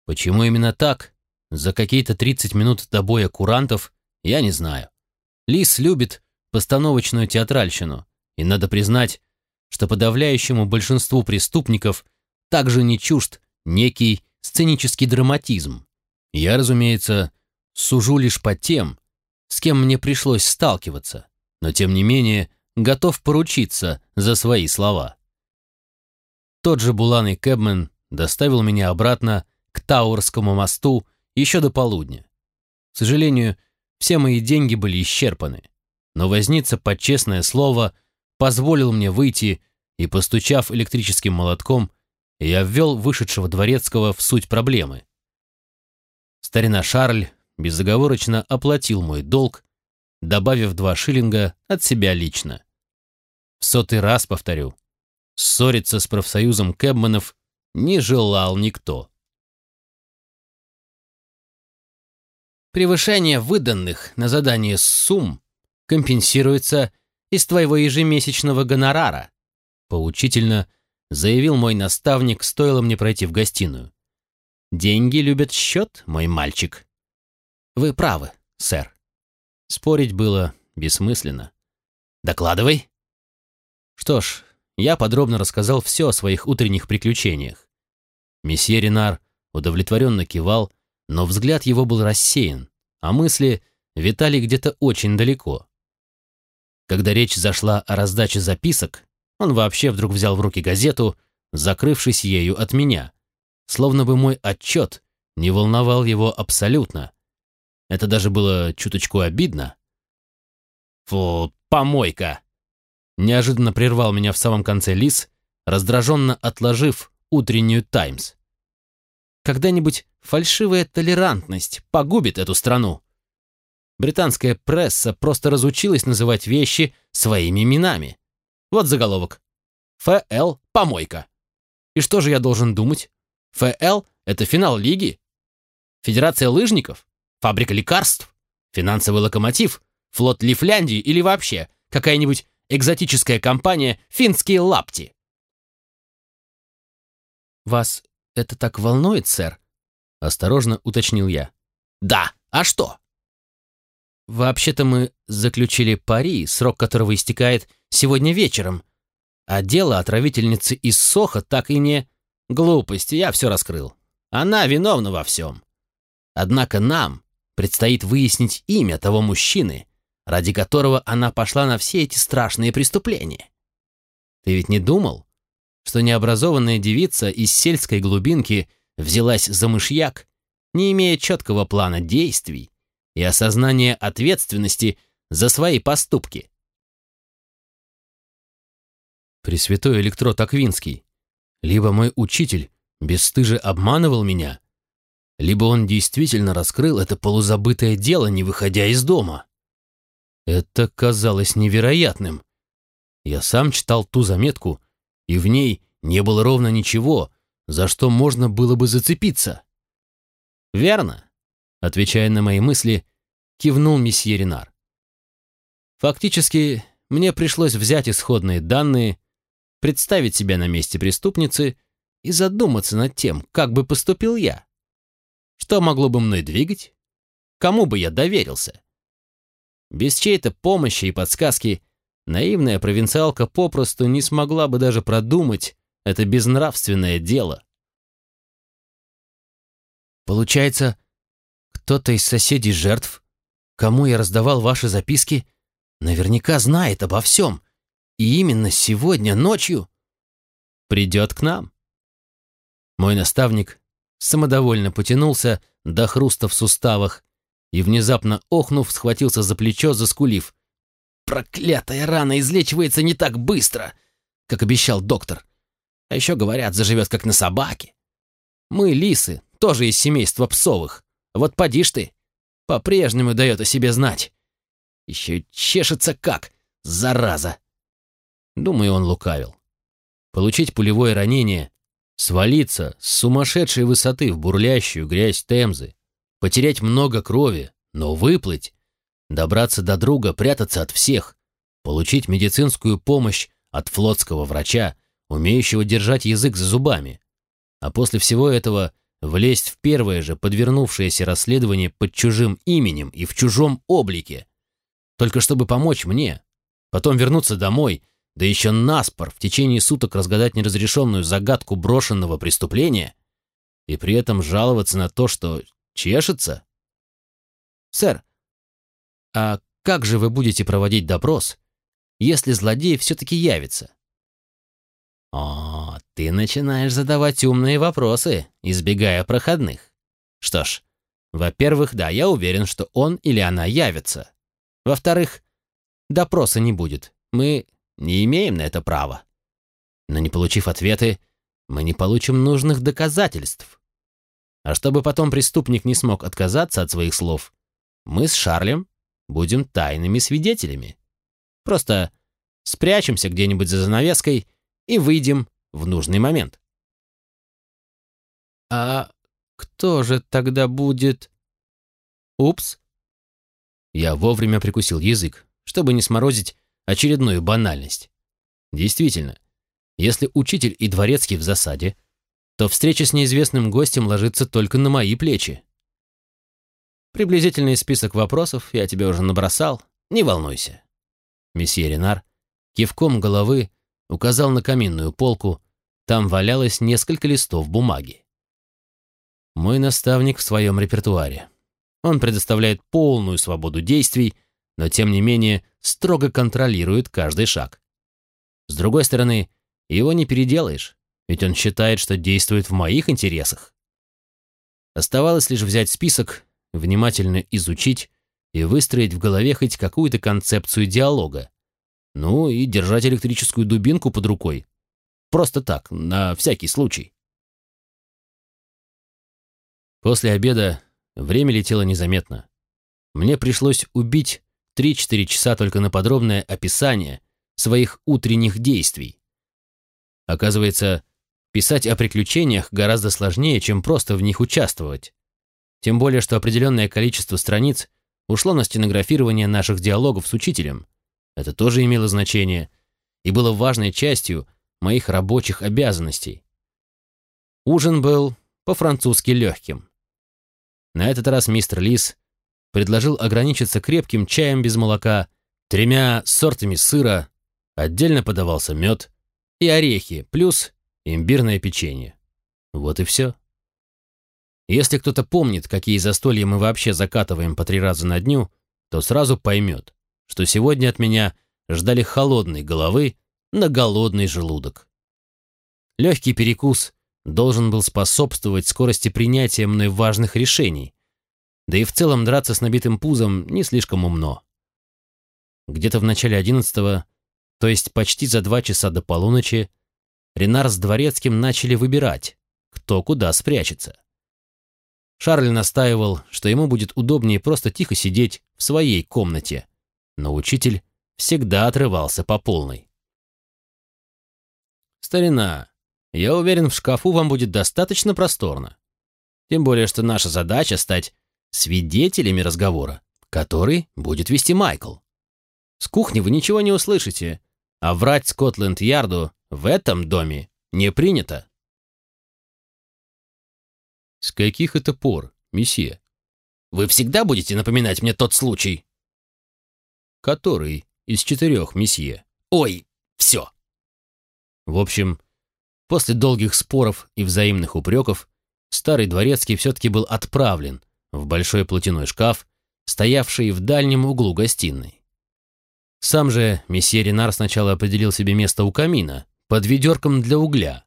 Почему именно так? За какие-то 30 минут до боя курантов я не знаю. Лис любит постановочную театральщину, и надо признать, что подавляющему большинству преступников также не чужд некий сценический драматизм. Я, разумеется, сужу лишь по тем, с кем мне пришлось сталкиваться, но тем не менее готов поручиться за свои слова. Тот же Булан Кэбмен доставил меня обратно к Тауэрскому мосту еще до полудня. К сожалению, все мои деньги были исчерпаны, но возница под честное слово позволил мне выйти и, постучав электрическим молотком, я ввел вышедшего дворецкого в суть проблемы. Старина Шарль безоговорочно оплатил мой долг, добавив два шиллинга от себя лично. В сотый раз повторю, ссориться с профсоюзом кэбманов не желал никто. Превышение выданных на задание сумм компенсируется из твоего ежемесячного гонорара, поучительно заявил мой наставник, стоило мне пройти в гостиную. Деньги любят счет, мой мальчик. Вы правы, сэр. Спорить было бессмысленно. Докладывай. Что ж, я подробно рассказал все о своих утренних приключениях. Месье Ренар удовлетворенно кивал, но взгляд его был рассеян, а мысли витали где-то очень далеко. Когда речь зашла о раздаче записок, он вообще вдруг взял в руки газету, закрывшись ею от меня, словно бы мой отчет не волновал его абсолютно. Это даже было чуточку обидно. «Фу, помойка!» Неожиданно прервал меня в самом конце лис, раздраженно отложив утреннюю «Таймс». Когда-нибудь фальшивая толерантность погубит эту страну. Британская пресса просто разучилась называть вещи своими именами. Вот заголовок. ФЛ – помойка. И что же я должен думать? ФЛ – это финал лиги? Федерация лыжников? Фабрика лекарств? Финансовый локомотив? Флот Лифляндии или вообще какая-нибудь экзотическая компания «Финские лапти»? «Вас это так волнует, сэр?» — осторожно уточнил я. «Да, а что?» «Вообще-то мы заключили пари, срок которого истекает сегодня вечером, а дело отравительницы из Соха так и не...» «Глупости, я все раскрыл. Она виновна во всем. Однако нам предстоит выяснить имя того мужчины, ради которого она пошла на все эти страшные преступления. Ты ведь не думал, что необразованная девица из сельской глубинки взялась за мышьяк, не имея четкого плана действий и осознания ответственности за свои поступки. Пресвятой электрод Аквинский, либо мой учитель бесстыже обманывал меня, либо он действительно раскрыл это полузабытое дело, не выходя из дома. Это казалось невероятным. Я сам читал ту заметку, и в ней не было ровно ничего, за что можно было бы зацепиться. «Верно», — отвечая на мои мысли, кивнул месье Ренар. «Фактически, мне пришлось взять исходные данные, представить себя на месте преступницы и задуматься над тем, как бы поступил я. Что могло бы мной двигать? Кому бы я доверился? Без чьей-то помощи и подсказки наивная провинциалка попросту не смогла бы даже продумать это безнравственное дело. Получается, Кто-то из соседей жертв, кому я раздавал ваши записки, наверняка знает обо всем. И именно сегодня ночью придет к нам. Мой наставник самодовольно потянулся до хруста в суставах и, внезапно охнув, схватился за плечо, заскулив. «Проклятая рана излечивается не так быстро, как обещал доктор. А еще, говорят, заживет как на собаке. Мы, лисы, тоже из семейства псовых. Вот поди ты, по-прежнему дает о себе знать. Еще чешется как, зараза!» Думаю, он лукавил. Получить пулевое ранение, свалиться с сумасшедшей высоты в бурлящую грязь Темзы, потерять много крови, но выплыть, добраться до друга, прятаться от всех, получить медицинскую помощь от флотского врача, умеющего держать язык за зубами, а после всего этого влезть в первое же подвернувшееся расследование под чужим именем и в чужом облике, только чтобы помочь мне, потом вернуться домой, да еще наспор в течение суток разгадать неразрешенную загадку брошенного преступления и при этом жаловаться на то, что Чешется? Сэр, а как же вы будете проводить допрос, если злодей все-таки явится? О, ты начинаешь задавать умные вопросы, избегая проходных. Что ж, во-первых, да, я уверен, что он или она явится. Во-вторых, допроса не будет. Мы не имеем на это права. Но не получив ответы, мы не получим нужных доказательств. А чтобы потом преступник не смог отказаться от своих слов, мы с Шарлем будем тайными свидетелями. Просто спрячемся где-нибудь за занавеской и выйдем в нужный момент. А кто же тогда будет... Упс. Я вовремя прикусил язык, чтобы не сморозить очередную банальность. Действительно, если учитель и дворецкий в засаде, то встреча с неизвестным гостем ложится только на мои плечи. Приблизительный список вопросов я тебе уже набросал, не волнуйся. Месье Ренар кивком головы указал на каминную полку, там валялось несколько листов бумаги. Мой наставник в своем репертуаре. Он предоставляет полную свободу действий, но тем не менее строго контролирует каждый шаг. С другой стороны, его не переделаешь ведь он считает, что действует в моих интересах. Оставалось лишь взять список, внимательно изучить и выстроить в голове хоть какую-то концепцию диалога. Ну и держать электрическую дубинку под рукой. Просто так, на всякий случай. После обеда время летело незаметно. Мне пришлось убить 3-4 часа только на подробное описание своих утренних действий. Оказывается, Писать о приключениях гораздо сложнее, чем просто в них участвовать. Тем более, что определенное количество страниц ушло на стенографирование наших диалогов с учителем. Это тоже имело значение и было важной частью моих рабочих обязанностей. Ужин был по-французски легким. На этот раз мистер Лис предложил ограничиться крепким чаем без молока, тремя сортами сыра, отдельно подавался мед и орехи, плюс имбирное печенье. Вот и все. Если кто-то помнит, какие застолья мы вообще закатываем по три раза на дню, то сразу поймет, что сегодня от меня ждали холодной головы на голодный желудок. Легкий перекус должен был способствовать скорости принятия мной важных решений, да и в целом драться с набитым пузом не слишком умно. Где-то в начале одиннадцатого, то есть почти за два часа до полуночи, Ренар с Дворецким начали выбирать, кто куда спрячется. Шарль настаивал, что ему будет удобнее просто тихо сидеть в своей комнате, но учитель всегда отрывался по полной. «Старина, я уверен, в шкафу вам будет достаточно просторно. Тем более, что наша задача — стать свидетелями разговора, который будет вести Майкл. С кухни вы ничего не услышите, а врать Скотленд-Ярду в этом доме не принято. С каких это пор, месье? Вы всегда будете напоминать мне тот случай? Который из четырех, месье? Ой, все. В общем, после долгих споров и взаимных упреков, старый дворецкий все-таки был отправлен в большой платяной шкаф, стоявший в дальнем углу гостиной. Сам же месье Ренар сначала определил себе место у камина, под ведерком для угля,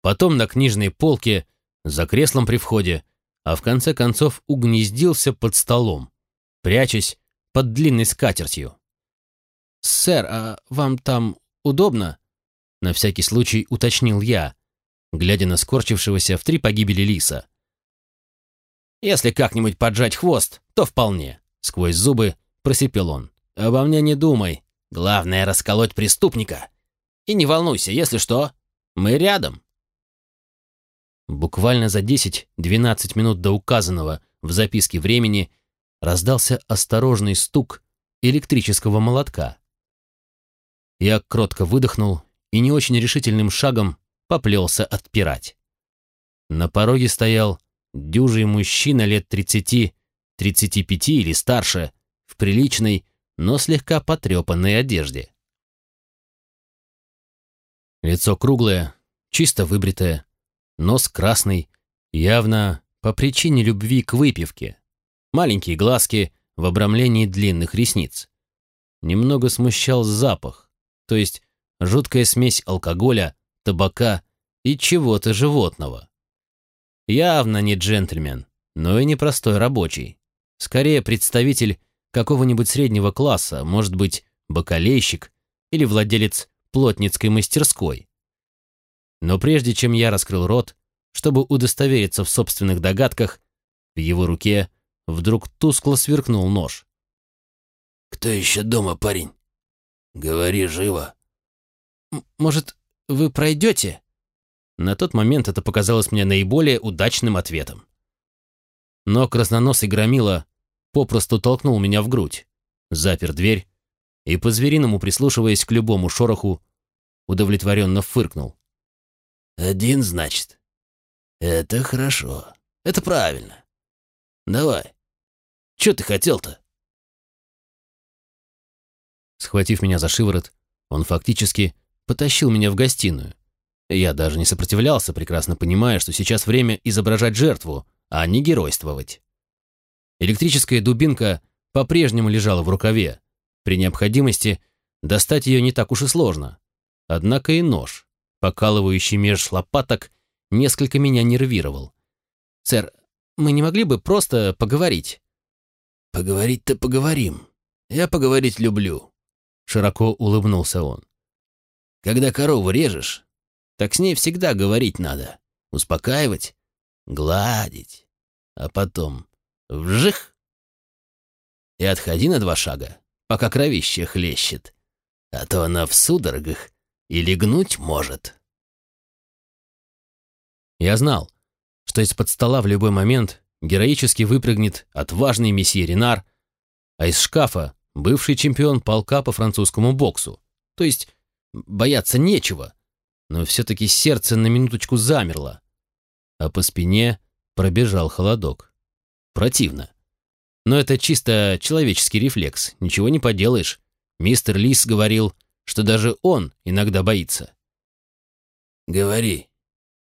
потом на книжной полке, за креслом при входе, а в конце концов угнездился под столом, прячась под длинной скатертью. «Сэр, а вам там удобно?» На всякий случай уточнил я, глядя на скорчившегося в три погибели лиса. «Если как-нибудь поджать хвост, то вполне», — сквозь зубы просипел он. «Обо мне не думай. Главное — расколоть преступника. И не волнуйся, если что, мы рядом». Буквально за 10-12 минут до указанного в записке времени раздался осторожный стук электрического молотка. Я кротко выдохнул и не очень решительным шагом поплелся отпирать. На пороге стоял дюжий мужчина лет 30, 35 или старше, в приличной, но слегка потрепанной одежде. Лицо круглое, чисто выбритое, нос красный, явно по причине любви к выпивке. Маленькие глазки в обрамлении длинных ресниц. Немного смущал запах, то есть жуткая смесь алкоголя, табака и чего-то животного. Явно не джентльмен, но и не простой рабочий. Скорее представитель какого-нибудь среднего класса, может быть, бакалейщик или владелец плотницкой мастерской. Но прежде чем я раскрыл рот, чтобы удостовериться в собственных догадках, в его руке вдруг тускло сверкнул нож. «Кто еще дома, парень? Говори живо». «Может, вы пройдете?» На тот момент это показалось мне наиболее удачным ответом. Но красноносый громила попросту толкнул меня в грудь, запер дверь и, по-звериному прислушиваясь к любому шороху, удовлетворенно фыркнул. «Один, значит? Это хорошо. Это правильно. Давай. Че ты хотел-то?» Схватив меня за шиворот, он фактически потащил меня в гостиную, я даже не сопротивлялся, прекрасно понимая, что сейчас время изображать жертву, а не геройствовать. Электрическая дубинка по-прежнему лежала в рукаве. При необходимости достать ее не так уж и сложно. Однако и нож, покалывающий меж лопаток, несколько меня нервировал. «Сэр, мы не могли бы просто поговорить?» «Поговорить-то поговорим. Я поговорить люблю», — широко улыбнулся он. «Когда корову режешь, так с ней всегда говорить надо. Успокаивать, гладить. А потом вжих! И отходи на два шага, пока кровище хлещет. А то она в судорогах и легнуть может. Я знал, что из-под стола в любой момент героически выпрыгнет отважный месье Ренар, а из шкафа бывший чемпион полка по французскому боксу. То есть бояться нечего но все-таки сердце на минуточку замерло, а по спине пробежал холодок. Противно. Но это чисто человеческий рефлекс, ничего не поделаешь. Мистер Лис говорил, что даже он иногда боится. «Говори,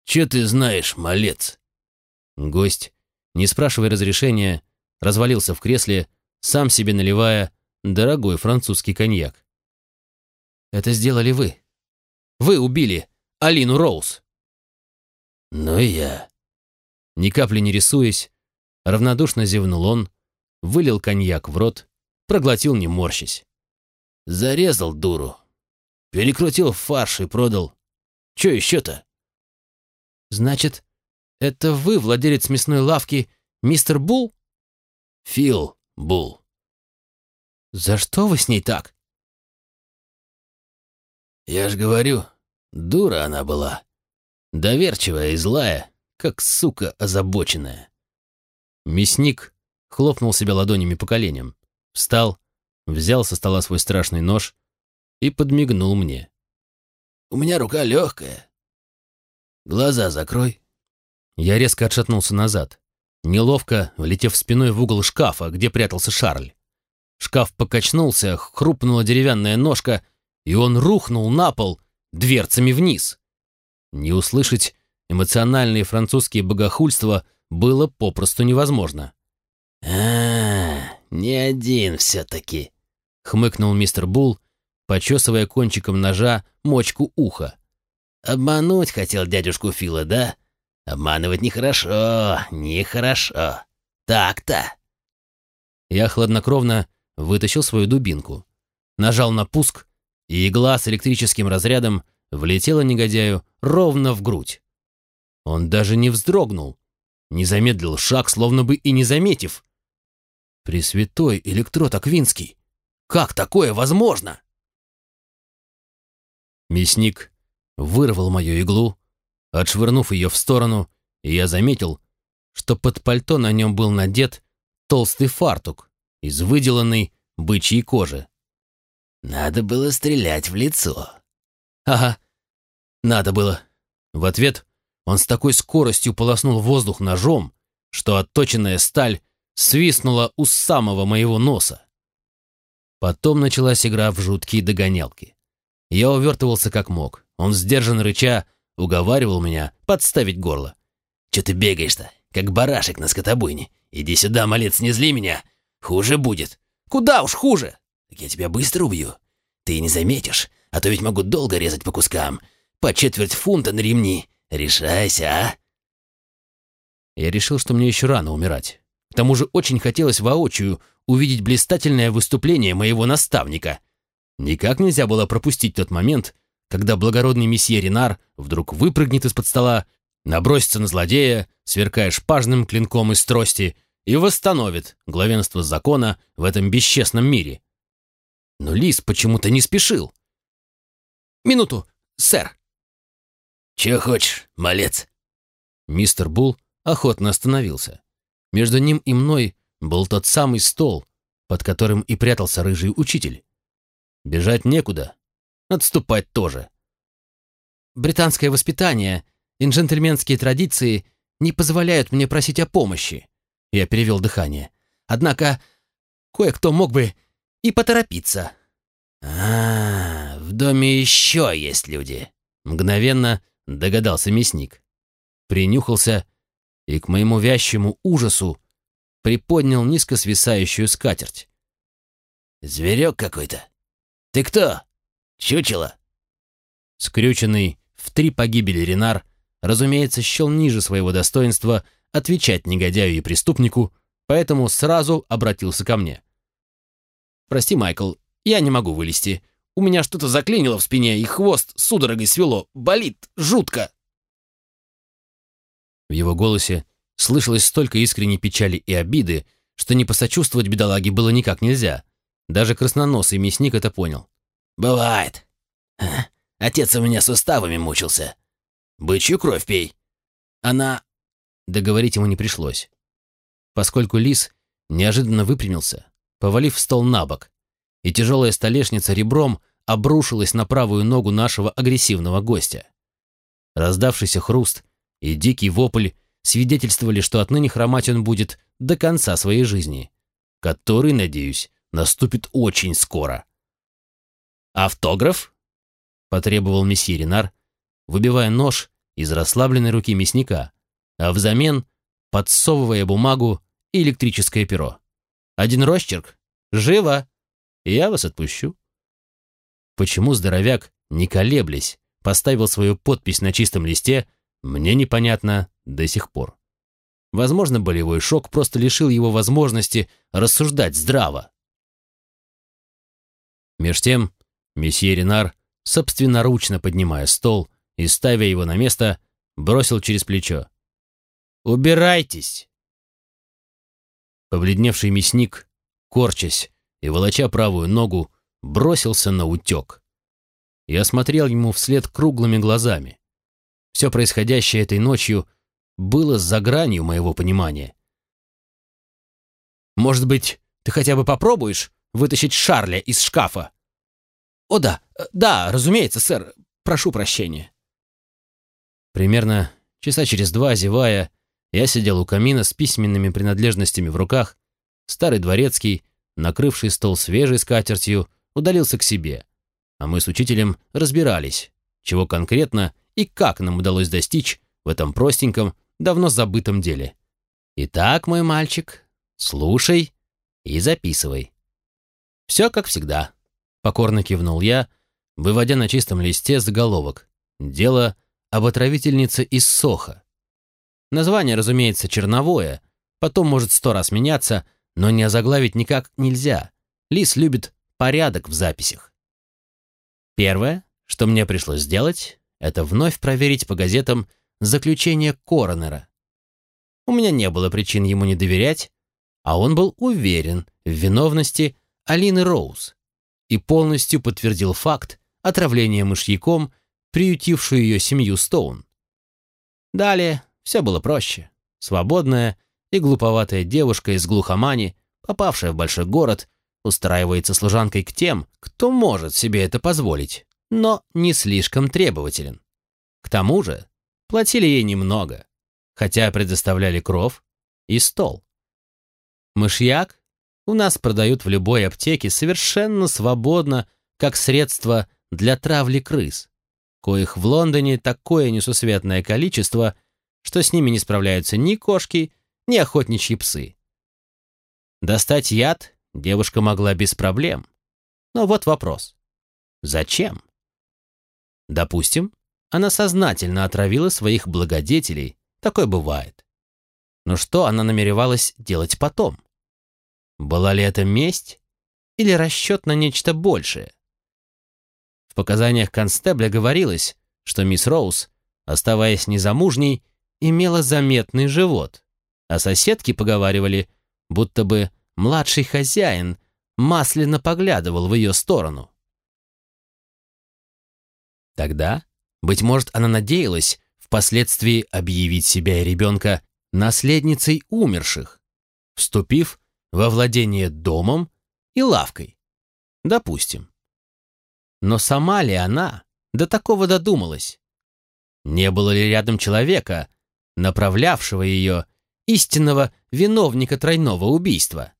что ты знаешь, малец?» Гость, не спрашивая разрешения, развалился в кресле, сам себе наливая дорогой французский коньяк. «Это сделали вы», вы убили Алину Роуз. Ну и я. Ни капли не рисуясь, равнодушно зевнул он, вылил коньяк в рот, проглотил не морщись. Зарезал дуру. Перекрутил фарш и продал. Че еще-то? Значит, это вы владелец мясной лавки мистер Бул? Фил Бул. За что вы с ней так? Я ж говорю, дура она была. Доверчивая и злая, как сука озабоченная. Мясник хлопнул себя ладонями по коленям, встал, взял со стола свой страшный нож и подмигнул мне. «У меня рука легкая. Глаза закрой». Я резко отшатнулся назад, неловко влетев спиной в угол шкафа, где прятался Шарль. Шкаф покачнулся, хрупнула деревянная ножка — и он рухнул на пол дверцами вниз. Не услышать эмоциональные французские богохульства было попросту невозможно. «А, не один все-таки», — хмыкнул мистер Бул, почесывая кончиком ножа мочку уха. «Обмануть хотел дядюшку Фила, да? Обманывать нехорошо, нехорошо. Так-то». Я хладнокровно вытащил свою дубинку, нажал на пуск, и игла с электрическим разрядом влетела негодяю ровно в грудь. Он даже не вздрогнул, не замедлил шаг, словно бы и не заметив. Пресвятой электрод Аквинский! Как такое возможно? Мясник вырвал мою иглу, отшвырнув ее в сторону, и я заметил, что под пальто на нем был надет толстый фартук из выделанной бычьей кожи. «Надо было стрелять в лицо». «Ага, надо было». В ответ он с такой скоростью полоснул воздух ножом, что отточенная сталь свистнула у самого моего носа. Потом началась игра в жуткие догонялки. Я увертывался как мог. Он, сдержанно рыча, уговаривал меня подставить горло. «Че ты бегаешь-то, как барашек на скотобойне? Иди сюда, малец, не зли меня. Хуже будет». «Куда уж хуже?» «Так я тебя быстро убью. Ты не заметишь, а то ведь могу долго резать по кускам. По четверть фунта на ремни. Решайся, а?» Я решил, что мне еще рано умирать. К тому же очень хотелось воочию увидеть блистательное выступление моего наставника. Никак нельзя было пропустить тот момент, когда благородный месье Ренар вдруг выпрыгнет из-под стола, набросится на злодея, сверкая шпажным клинком из трости, и восстановит главенство закона в этом бесчестном мире. Но Лис почему-то не спешил. «Минуту, сэр!» «Чего хочешь, малец?» Мистер Бул охотно остановился. Между ним и мной был тот самый стол, под которым и прятался рыжий учитель. Бежать некуда, отступать тоже. Британское воспитание и джентльменские традиции не позволяют мне просить о помощи. Я перевел дыхание. Однако кое-кто мог бы и поторопиться. «А, в доме еще есть люди», — мгновенно догадался мясник. Принюхался и, к моему вящему ужасу, приподнял низко свисающую скатерть. «Зверек какой-то. Ты кто? Чучело?» Скрюченный в три погибели Ренар, разумеется, счел ниже своего достоинства отвечать негодяю и преступнику, поэтому сразу обратился ко мне. «Прости, Майкл, я не могу вылезти. У меня что-то заклинило в спине, и хвост судорогой свело. Болит жутко!» В его голосе слышалось столько искренней печали и обиды, что не посочувствовать бедолаге было никак нельзя. Даже красноносый мясник это понял. «Бывает. Отец у меня суставами мучился. Бычью кровь пей. Она...» Договорить ему не пришлось. Поскольку лис неожиданно выпрямился, повалив стол на бок, и тяжелая столешница ребром обрушилась на правую ногу нашего агрессивного гостя. Раздавшийся хруст и дикий вопль свидетельствовали, что отныне хромать он будет до конца своей жизни, который, надеюсь, наступит очень скоро. «Автограф?» — потребовал месье Ренар, выбивая нож из расслабленной руки мясника, а взамен подсовывая бумагу и электрическое перо. «Один росчерк? Живо! Я вас отпущу». Почему здоровяк, не колеблясь, поставил свою подпись на чистом листе, мне непонятно до сих пор. Возможно, болевой шок просто лишил его возможности рассуждать здраво. Меж тем, месье Ренар, собственноручно поднимая стол и ставя его на место, бросил через плечо. «Убирайтесь!» Побледневший мясник, корчась и волоча правую ногу, бросился на утек. Я смотрел ему вслед круглыми глазами. Все происходящее этой ночью было за гранью моего понимания. «Может быть, ты хотя бы попробуешь вытащить Шарля из шкафа?» «О да, да, разумеется, сэр. Прошу прощения». Примерно часа через два, зевая, я сидел у камина с письменными принадлежностями в руках. Старый дворецкий, накрывший стол свежей скатертью, удалился к себе. А мы с учителем разбирались, чего конкретно и как нам удалось достичь в этом простеньком, давно забытом деле. «Итак, мой мальчик, Слушай и записывай. Все как всегда. Покорно кивнул я, выводя на чистом листе заголовок. Дело об отравительнице из Соха. Название, разумеется, черновое, потом может сто раз меняться, но не озаглавить никак нельзя. Лис любит порядок в записях. Первое, что мне пришлось сделать, это вновь проверить по газетам заключение коронера. У меня не было причин ему не доверять, а он был уверен в виновности Алины Роуз и полностью подтвердил факт отравления мышьяком, приютившую ее семью Стоун. Далее все было проще. Свободная и глуповатая девушка из глухомани, попавшая в большой город, устраивается служанкой к тем, кто может себе это позволить, но не слишком требователен. К тому же платили ей немного, хотя предоставляли кров и стол. Мышьяк у нас продают в любой аптеке совершенно свободно, как средство для травли крыс, коих в Лондоне такое несусветное количество, что с ними не справляются ни кошки, ни охотничьи псы. Достать яд девушка могла без проблем. Но вот вопрос. Зачем? Допустим, она сознательно отравила своих благодетелей, такое бывает. Но что она намеревалась делать потом? Была ли это месть или расчет на нечто большее? В показаниях констебля говорилось, что мисс Роуз, оставаясь незамужней, имела заметный живот, а соседки поговаривали, будто бы младший хозяин масляно поглядывал в ее сторону. Тогда, быть может, она надеялась впоследствии объявить себя и ребенка наследницей умерших, вступив во владение домом и лавкой. Допустим. Но сама ли она до такого додумалась? Не было ли рядом человека, направлявшего ее, истинного виновника тройного убийства?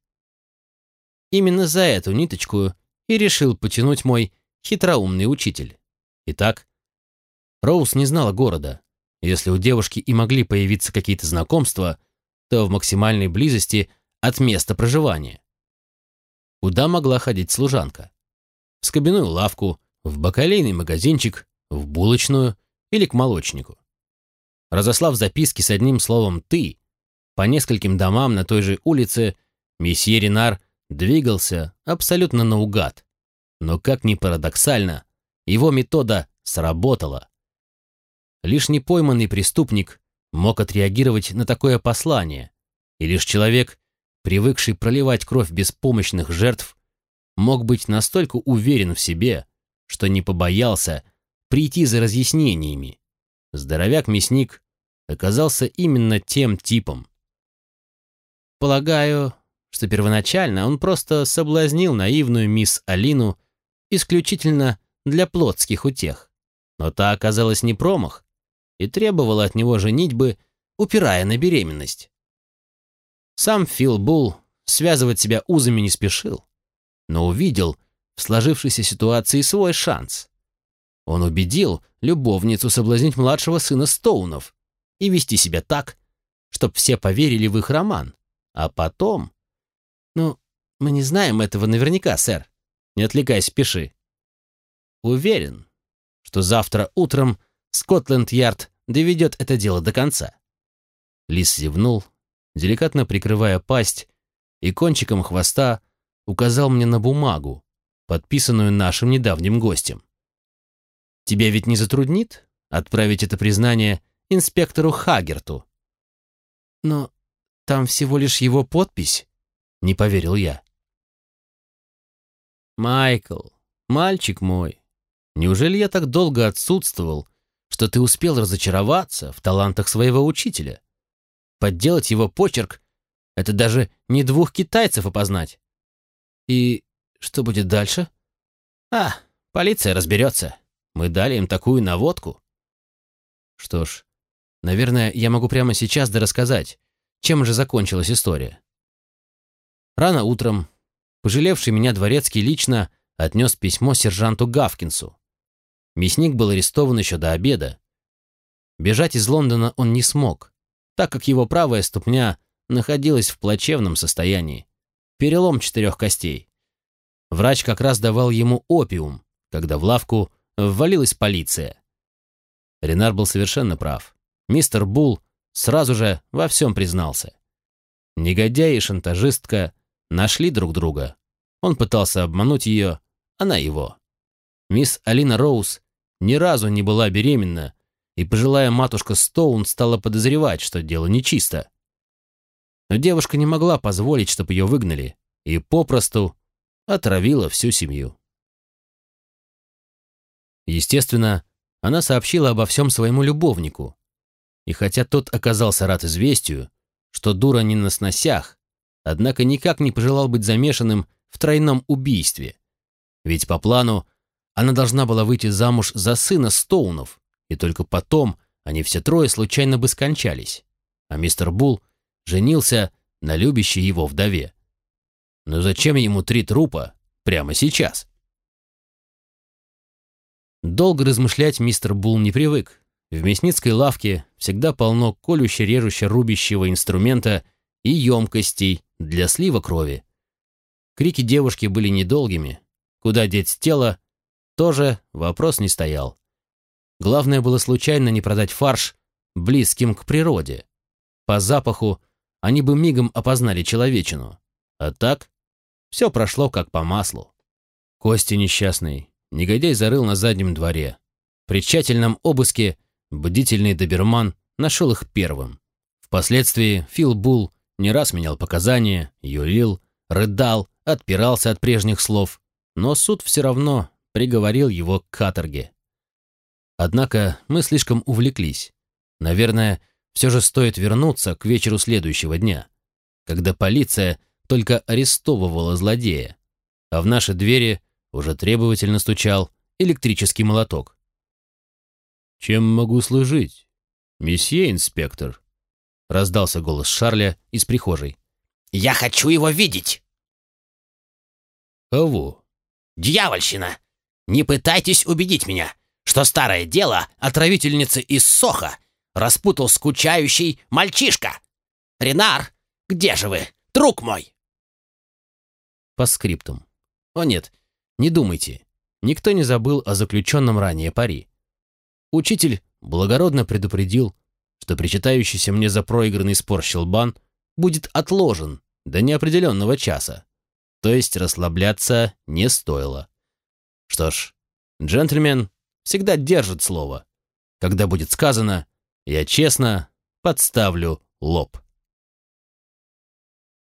Именно за эту ниточку и решил потянуть мой хитроумный учитель. Итак, Роуз не знала города. Если у девушки и могли появиться какие-то знакомства, то в максимальной близости от места проживания. Куда могла ходить служанка? В скобяную лавку, в бакалейный магазинчик, в булочную или к молочнику. Разослав записки с одним словом «ты» по нескольким домам на той же улице, месье Ренар двигался абсолютно наугад. Но, как ни парадоксально, его метода сработала. Лишь непойманный преступник мог отреагировать на такое послание, и лишь человек, привыкший проливать кровь беспомощных жертв, мог быть настолько уверен в себе, что не побоялся прийти за разъяснениями. Здоровяк-мясник оказался именно тем типом. Полагаю, что первоначально он просто соблазнил наивную мисс Алину исключительно для плотских утех. Но та оказалась не промах и требовала от него женитьбы, упирая на беременность. Сам Фил Булл связывать себя узами не спешил, но увидел в сложившейся ситуации свой шанс. Он убедил любовницу соблазнить младшего сына Стоунов и вести себя так, чтобы все поверили в их роман. А потом... Ну, мы не знаем этого наверняка, сэр. Не отвлекайся, пиши. Уверен, что завтра утром Скотленд-Ярд доведет это дело до конца. Лис зевнул, деликатно прикрывая пасть, и кончиком хвоста указал мне на бумагу, подписанную нашим недавним гостем. «Тебя ведь не затруднит отправить это признание инспектору Хагерту?» «Но там всего лишь его подпись», — не поверил я. «Майкл, мальчик мой, неужели я так долго отсутствовал, что ты успел разочароваться в талантах своего учителя?» Подделать его почерк — это даже не двух китайцев опознать. И что будет дальше? А, полиция разберется. Мы дали им такую наводку. Что ж, наверное, я могу прямо сейчас дорассказать, чем же закончилась история. Рано утром пожалевший меня дворецкий лично отнес письмо сержанту Гавкинсу. Мясник был арестован еще до обеда. Бежать из Лондона он не смог, так как его правая ступня находилась в плачевном состоянии. Перелом четырех костей. Врач как раз давал ему опиум, когда в лавку ввалилась полиция. Ренар был совершенно прав. Мистер Бул сразу же во всем признался. Негодяй и шантажистка нашли друг друга. Он пытался обмануть ее, она его. Мисс Алина Роуз ни разу не была беременна, и пожилая матушка Стоун стала подозревать, что дело нечисто. Но девушка не могла позволить, чтобы ее выгнали, и попросту отравила всю семью. Естественно, она сообщила обо всем своему любовнику. И хотя тот оказался рад известию, что дура не на сносях, однако никак не пожелал быть замешанным в тройном убийстве. Ведь по плану она должна была выйти замуж за сына Стоунов, и только потом они все трое случайно бы скончались. А мистер Бул женился на любящей его вдове. Но зачем ему три трупа прямо сейчас? Долго размышлять мистер Бул не привык. В мясницкой лавке всегда полно колюще-режуще-рубящего инструмента и емкостей для слива крови. Крики девушки были недолгими. Куда деть тело, тоже вопрос не стоял. Главное было случайно не продать фарш близким к природе. По запаху они бы мигом опознали человечину. А так все прошло как по маслу. Кости несчастный негодяй зарыл на заднем дворе. При тщательном обыске бдительный доберман нашел их первым. Впоследствии Фил Булл не раз менял показания, юлил, рыдал, отпирался от прежних слов, но суд все равно приговорил его к каторге. Однако мы слишком увлеклись. Наверное, все же стоит вернуться к вечеру следующего дня, когда полиция только арестовывала злодея, а в наши двери уже требовательно стучал электрический молоток. «Чем могу служить, месье инспектор?» — раздался голос Шарля из прихожей. «Я хочу его видеть!» «Кого?» «Дьявольщина! Не пытайтесь убедить меня, что старое дело отравительницы из Соха распутал скучающий мальчишка! Ренар, где же вы, друг мой?» По скриптум. О нет, не думайте, никто не забыл о заключенном ранее пари. Учитель благородно предупредил, что причитающийся мне за проигранный спор щелбан будет отложен до неопределенного часа, то есть расслабляться не стоило. Что ж, джентльмен всегда держит слово. Когда будет сказано, я честно подставлю лоб.